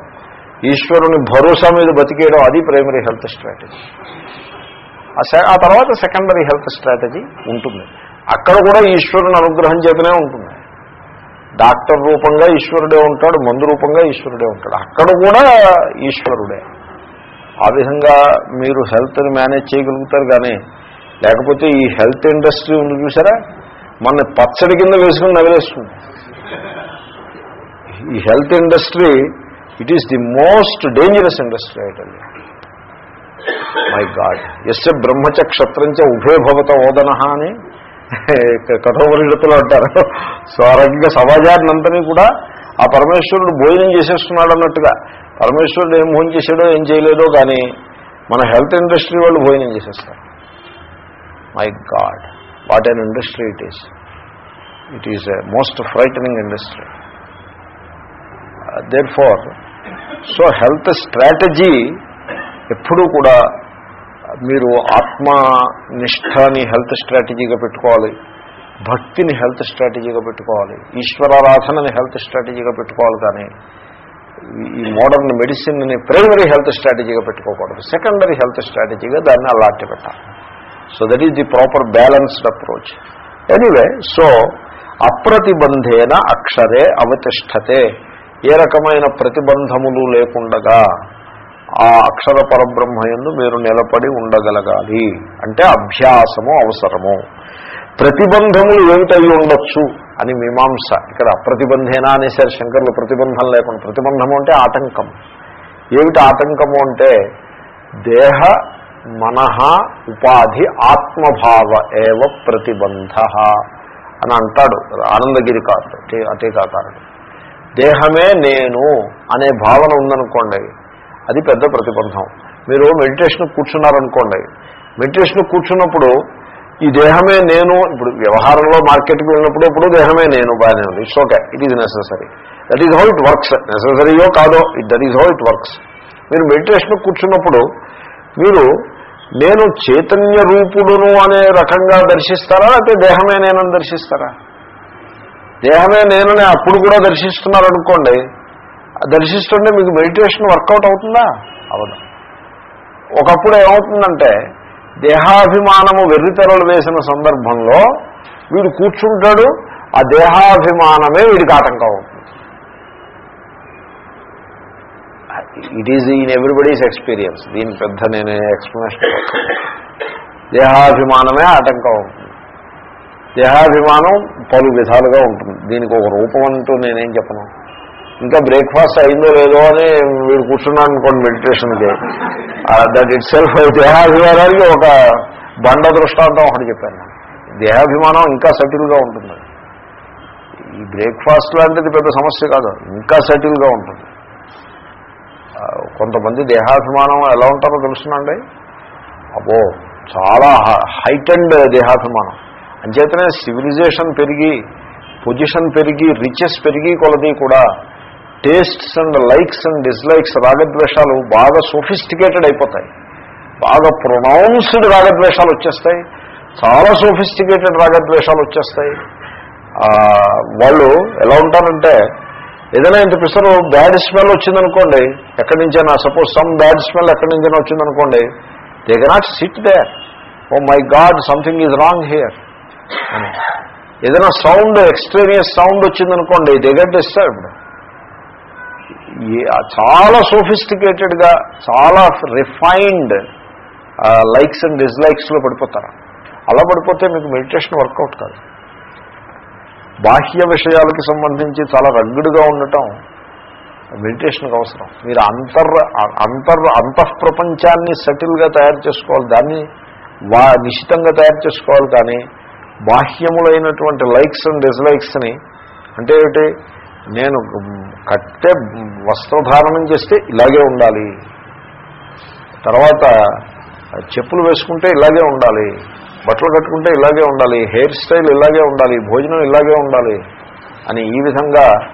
ఈశ్వరుని భరోసా మీద బతికేయడం అది ప్రైమరీ హెల్త్ స్ట్రాటజీ ఆ తర్వాత సెకండరీ హెల్త్ స్ట్రాటజీ ఉంటుంది. అక్కడ కూడా ఈశ్వరుని అనుగ్రహం చేతనే ఉంటుంది. డాక్టర్ రూపంగా ఈశ్వరుడే ఉంటాడు మందు రూపంగా ఈశ్వరుడే ఉంటాడు. అక్కడ కూడా ఈశ్వరుడే. ఆ విధంగా మీరు హెల్త్ని మేనేజ్ చేయగలుగుతారు కానీ లేకపోతే ఈ హెల్త్ ఇండస్ట్రీ ఉంది చూసారా? మన పచ్చడి కింద వేసుకుని నగలేస్తుంది ఈ health industry it is the most dangerous industry అయితే. మై గాడ్ ఎస్ బ్రహ్మచ క్షత్రంచ ఉభయ భవత ఓదన అని కఠోపనిషత్తులు అంటారు. సో ఆ రకంగా సమాజాన్ని అంతని కూడా ఆ పరమేశ్వరుడు భోజనం చేసేస్తున్నాడు అన్నట్టుగా. పరమేశ్వరుడు ఏం భోజనం చేశాడో ఏం చేయలేదో కానీ మన హెల్త్ ఇండస్ట్రీ వాళ్ళు భోజనం చేసేస్తారు. My God what an industry it is it is a most frightening industry therefore so health strategy ఎప్పుడూ కూడా మీరు ఆత్మనిష్టని హెల్త్ స్ట్రాటజీగా పెట్టుకోవాలి. భక్తిని హెల్త్ స్ట్రాటజీగా పెట్టుకోవాలి. ఈశ్వరారాధనని హెల్త్ స్ట్రాటజీగా పెట్టుకోవాలి కానీ ఈ మోడర్న్ మెడిసిన్ని ప్రైమరీ హెల్త్ స్ట్రాటజీగా పెట్టుకోకూడదు. సెకండరీ హెల్త్ స్ట్రాటజీగా దాన్ని అలాంటి పెట్టాలి. So that is the proper balanced approach anyway so అప్రతిబంధేన అక్షరే అవతిష్టతే ఏ రకమైన ప్రతిబంధములు లేకుండగా ఆ అక్షర పరబ్రహ్మయందు మీరు నిలబడి ఉండగలగాలి. అంటే అభ్యాసము అవసరము. ప్రతిబంధములు ఏమిటై ఉండొచ్చు అని మీమాంస ఇక్కడ అప్రతిబంధేనా అనేసారు శంకర్లు ప్రతిబంధం లేకుండా. ప్రతిబంధము అంటే ఆటంకం. ఏమిటి ఆటంకము అంటే దేహ మనహ ఉపాధి ఆత్మభావ ఏవ ప్రతిబంధ అని అంటాడు. ఆనందగిరి కాదు టీకాకారుడు దేహమే నేను అనే భావన ఉందనుకోండి అది పెద్ద ప్రతిబంధం. మీరు మెడిటేషన్ కూర్చున్నారనుకోండి. మెడిటేషన్ కూర్చున్నప్పుడు ఈ దేహమే నేను ఇప్పుడు వ్యవహారంలో మార్కెట్కి వెళ్ళినప్పుడు ఇప్పుడు దేహమే నేను బాగానే ఉంది. It's okay it is necessary that is how it works నెససరీయో కాదో it that is how it works మీరు మెడిటేషన్ కూర్చున్నప్పుడు మీరు నేను చైతన్య రూపుడును అనే రకంగా దర్శిస్తారా లేకపోతే దేహమే నేనని దర్శిస్తారా? దేహమే నేనని అప్పుడు కూడా దర్శిస్తున్నారనుకోండి దర్శిస్తుంటే మీకు మెడిటేషన్ వర్కౌట్ అవుతుందా? అవదు ఒకప్పుడు ఏమవుతుందంటే దేహాభిమానము వెర్రితెరలు వేసిన సందర్భంలో వీడు కూర్చుంటాడు ఆ దేహాభిమానమే వీడికి ఆటంకం అవుతుంది. It is in everybody's experience దీని పెద్ద నేను ఎక్స్ప్లెనేషన్ దేహాభిమానమే ఆటంకం అవుతుంది. దేహాభిమానం పలు విధాలుగా ఉంటుంది. దీనికి ఒక రూపం అంటూ నేనేం చెప్పను. ఇంకా బ్రేక్ఫాస్ట్ అయిందో లేదో అని మీరు కూర్చున్నాను అనుకోండి మెడిటేషన్కి దట్ ఇట్ సెల్ఫ్ దేహాభిమానానికి ఒక బండ దృష్టాంతం ఒకటి చెప్పాను. దేహాభిమానం ఇంకా సటిల్గా ఉంటుంది. ఈ బ్రేక్ఫాస్ట్ లాంటిది పెద్ద సమస్య కాదు ఇంకా సటిల్గా ఉంటుంది. కొంతమంది దేహాభిమానం ఎలా ఉంటారో తెలుసునండి? అబ్బో చాలా హైటెండ్ దేహాభిమానం. అంచేతనే సివిలైజేషన్ పెరిగి పొజిషన్ పెరిగి రిచెస్ పెరిగి కొలది కూడా tastes and likes and dislikes రాగద్వేషాలు బాగా సోఫిస్టికేటెడ్ అయిపోతాయి. బాగా ప్రొనౌన్స్డ్ రాగద్వేషాలు వచ్చేస్తాయి. చాలా సోఫిస్టికేటెడ్ రాగద్వేషాలు వచ్చేస్తాయి. వాళ్ళు ఎలా ఉంటారంటే ఏదైనా ఇంత పిసరు బ్యాడ్ స్మెల్ వచ్చిందనుకోండి ఎక్కడి నుంచైనా సపోజ్ సమ్ బ్యాడ్ స్మెల్ ఎక్కడి నుంచైనా వచ్చిందనుకోండి they cannot sit there oh my God something is wrong here ఏదైనా సౌండ్ ఎక్స్ట్రేనియస్ సౌండ్ వచ్చిందనుకోండి దే గెట్ డిస్టర్బ్డ్ చాలా సోఫిస్టికేటెడ్గా చాలా రిఫైన్డ్ లైక్స్ అండ్ డిస్లైక్స్లో పడిపోతారు. అలా పడిపోతే మీకు మెడిటేషన్ వర్కౌట్ కాదు. బాహ్య విషయాలకి సంబంధించి చాలా రగ్గుడుగా ఉండటం మెడిటేషన్కి అవసరం. మీరు అంతర్ అంతర్ అంతఃప్రపంచాన్ని సెటిల్గా తయారు చేసుకోవాలి. దాన్ని వా నిశ్చితంగా తయారు చేసుకోవాలి. కానీ బాహ్యములైనటువంటి లైక్స్ అండ్ డిస్లైక్స్ని అంటే ఏమిటి నేను కట్టె వస్త్రధారణం చేస్తే ఇలాగే ఉండాలి. తర్వాత చెప్పులు వేసుకుంటే ఇలాగే ఉండాలి. బట్టలు కట్టుకుంటే ఇలాగే ఉండాలి. హెయిర్ స్టైల్ ఇలాగే ఉండాలి. భోజనం ఇలాగే ఉండాలి అని ఈ విధంగా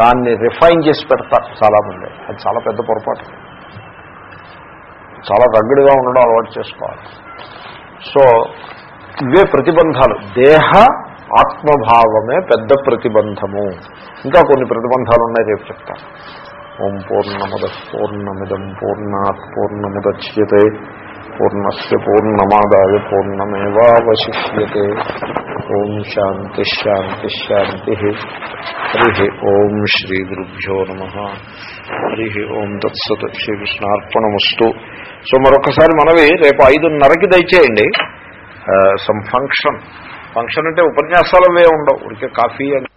దాన్ని రిఫైన్ చేసి పెడతారు చాలామంది. అది చాలా పెద్ద పొరపాటు. చాలా రగ్గుడుగా ఉండడం అలవాటు చేసుకోవాలి. సో ఇవే ప్రతిబంధాలు. దేహ ఆత్మభావమే పెద్ద ప్రతిబంధము. ఇంకా కొన్ని ప్రతిబంధాలు ఉన్నాయి రేపు చెప్తాను ఓం పూర్ణముద పూర్ణమిదం పూర్ణాత్ పూర్ణముద్యతే పూర్ణస్ పూర్ణమాదాయ పూర్ణమేవాశిష్యతే ఓం శాంతి శాంతి శాంతి. హరి ఓం శ్రీ గురుభ్యో నమ. హరి ఓం తత్సత్ శ్రీకృష్ణార్పణమస్తు సో మరొకసారి మనవి రేపు ఐదున్నరకి దయచేయండి. సమ్ ఫంక్షన్ ఫంక్షన్ అంటే ఉపన్యాసాలు అవే ఉండవు. ఊరికే కాఫీ అని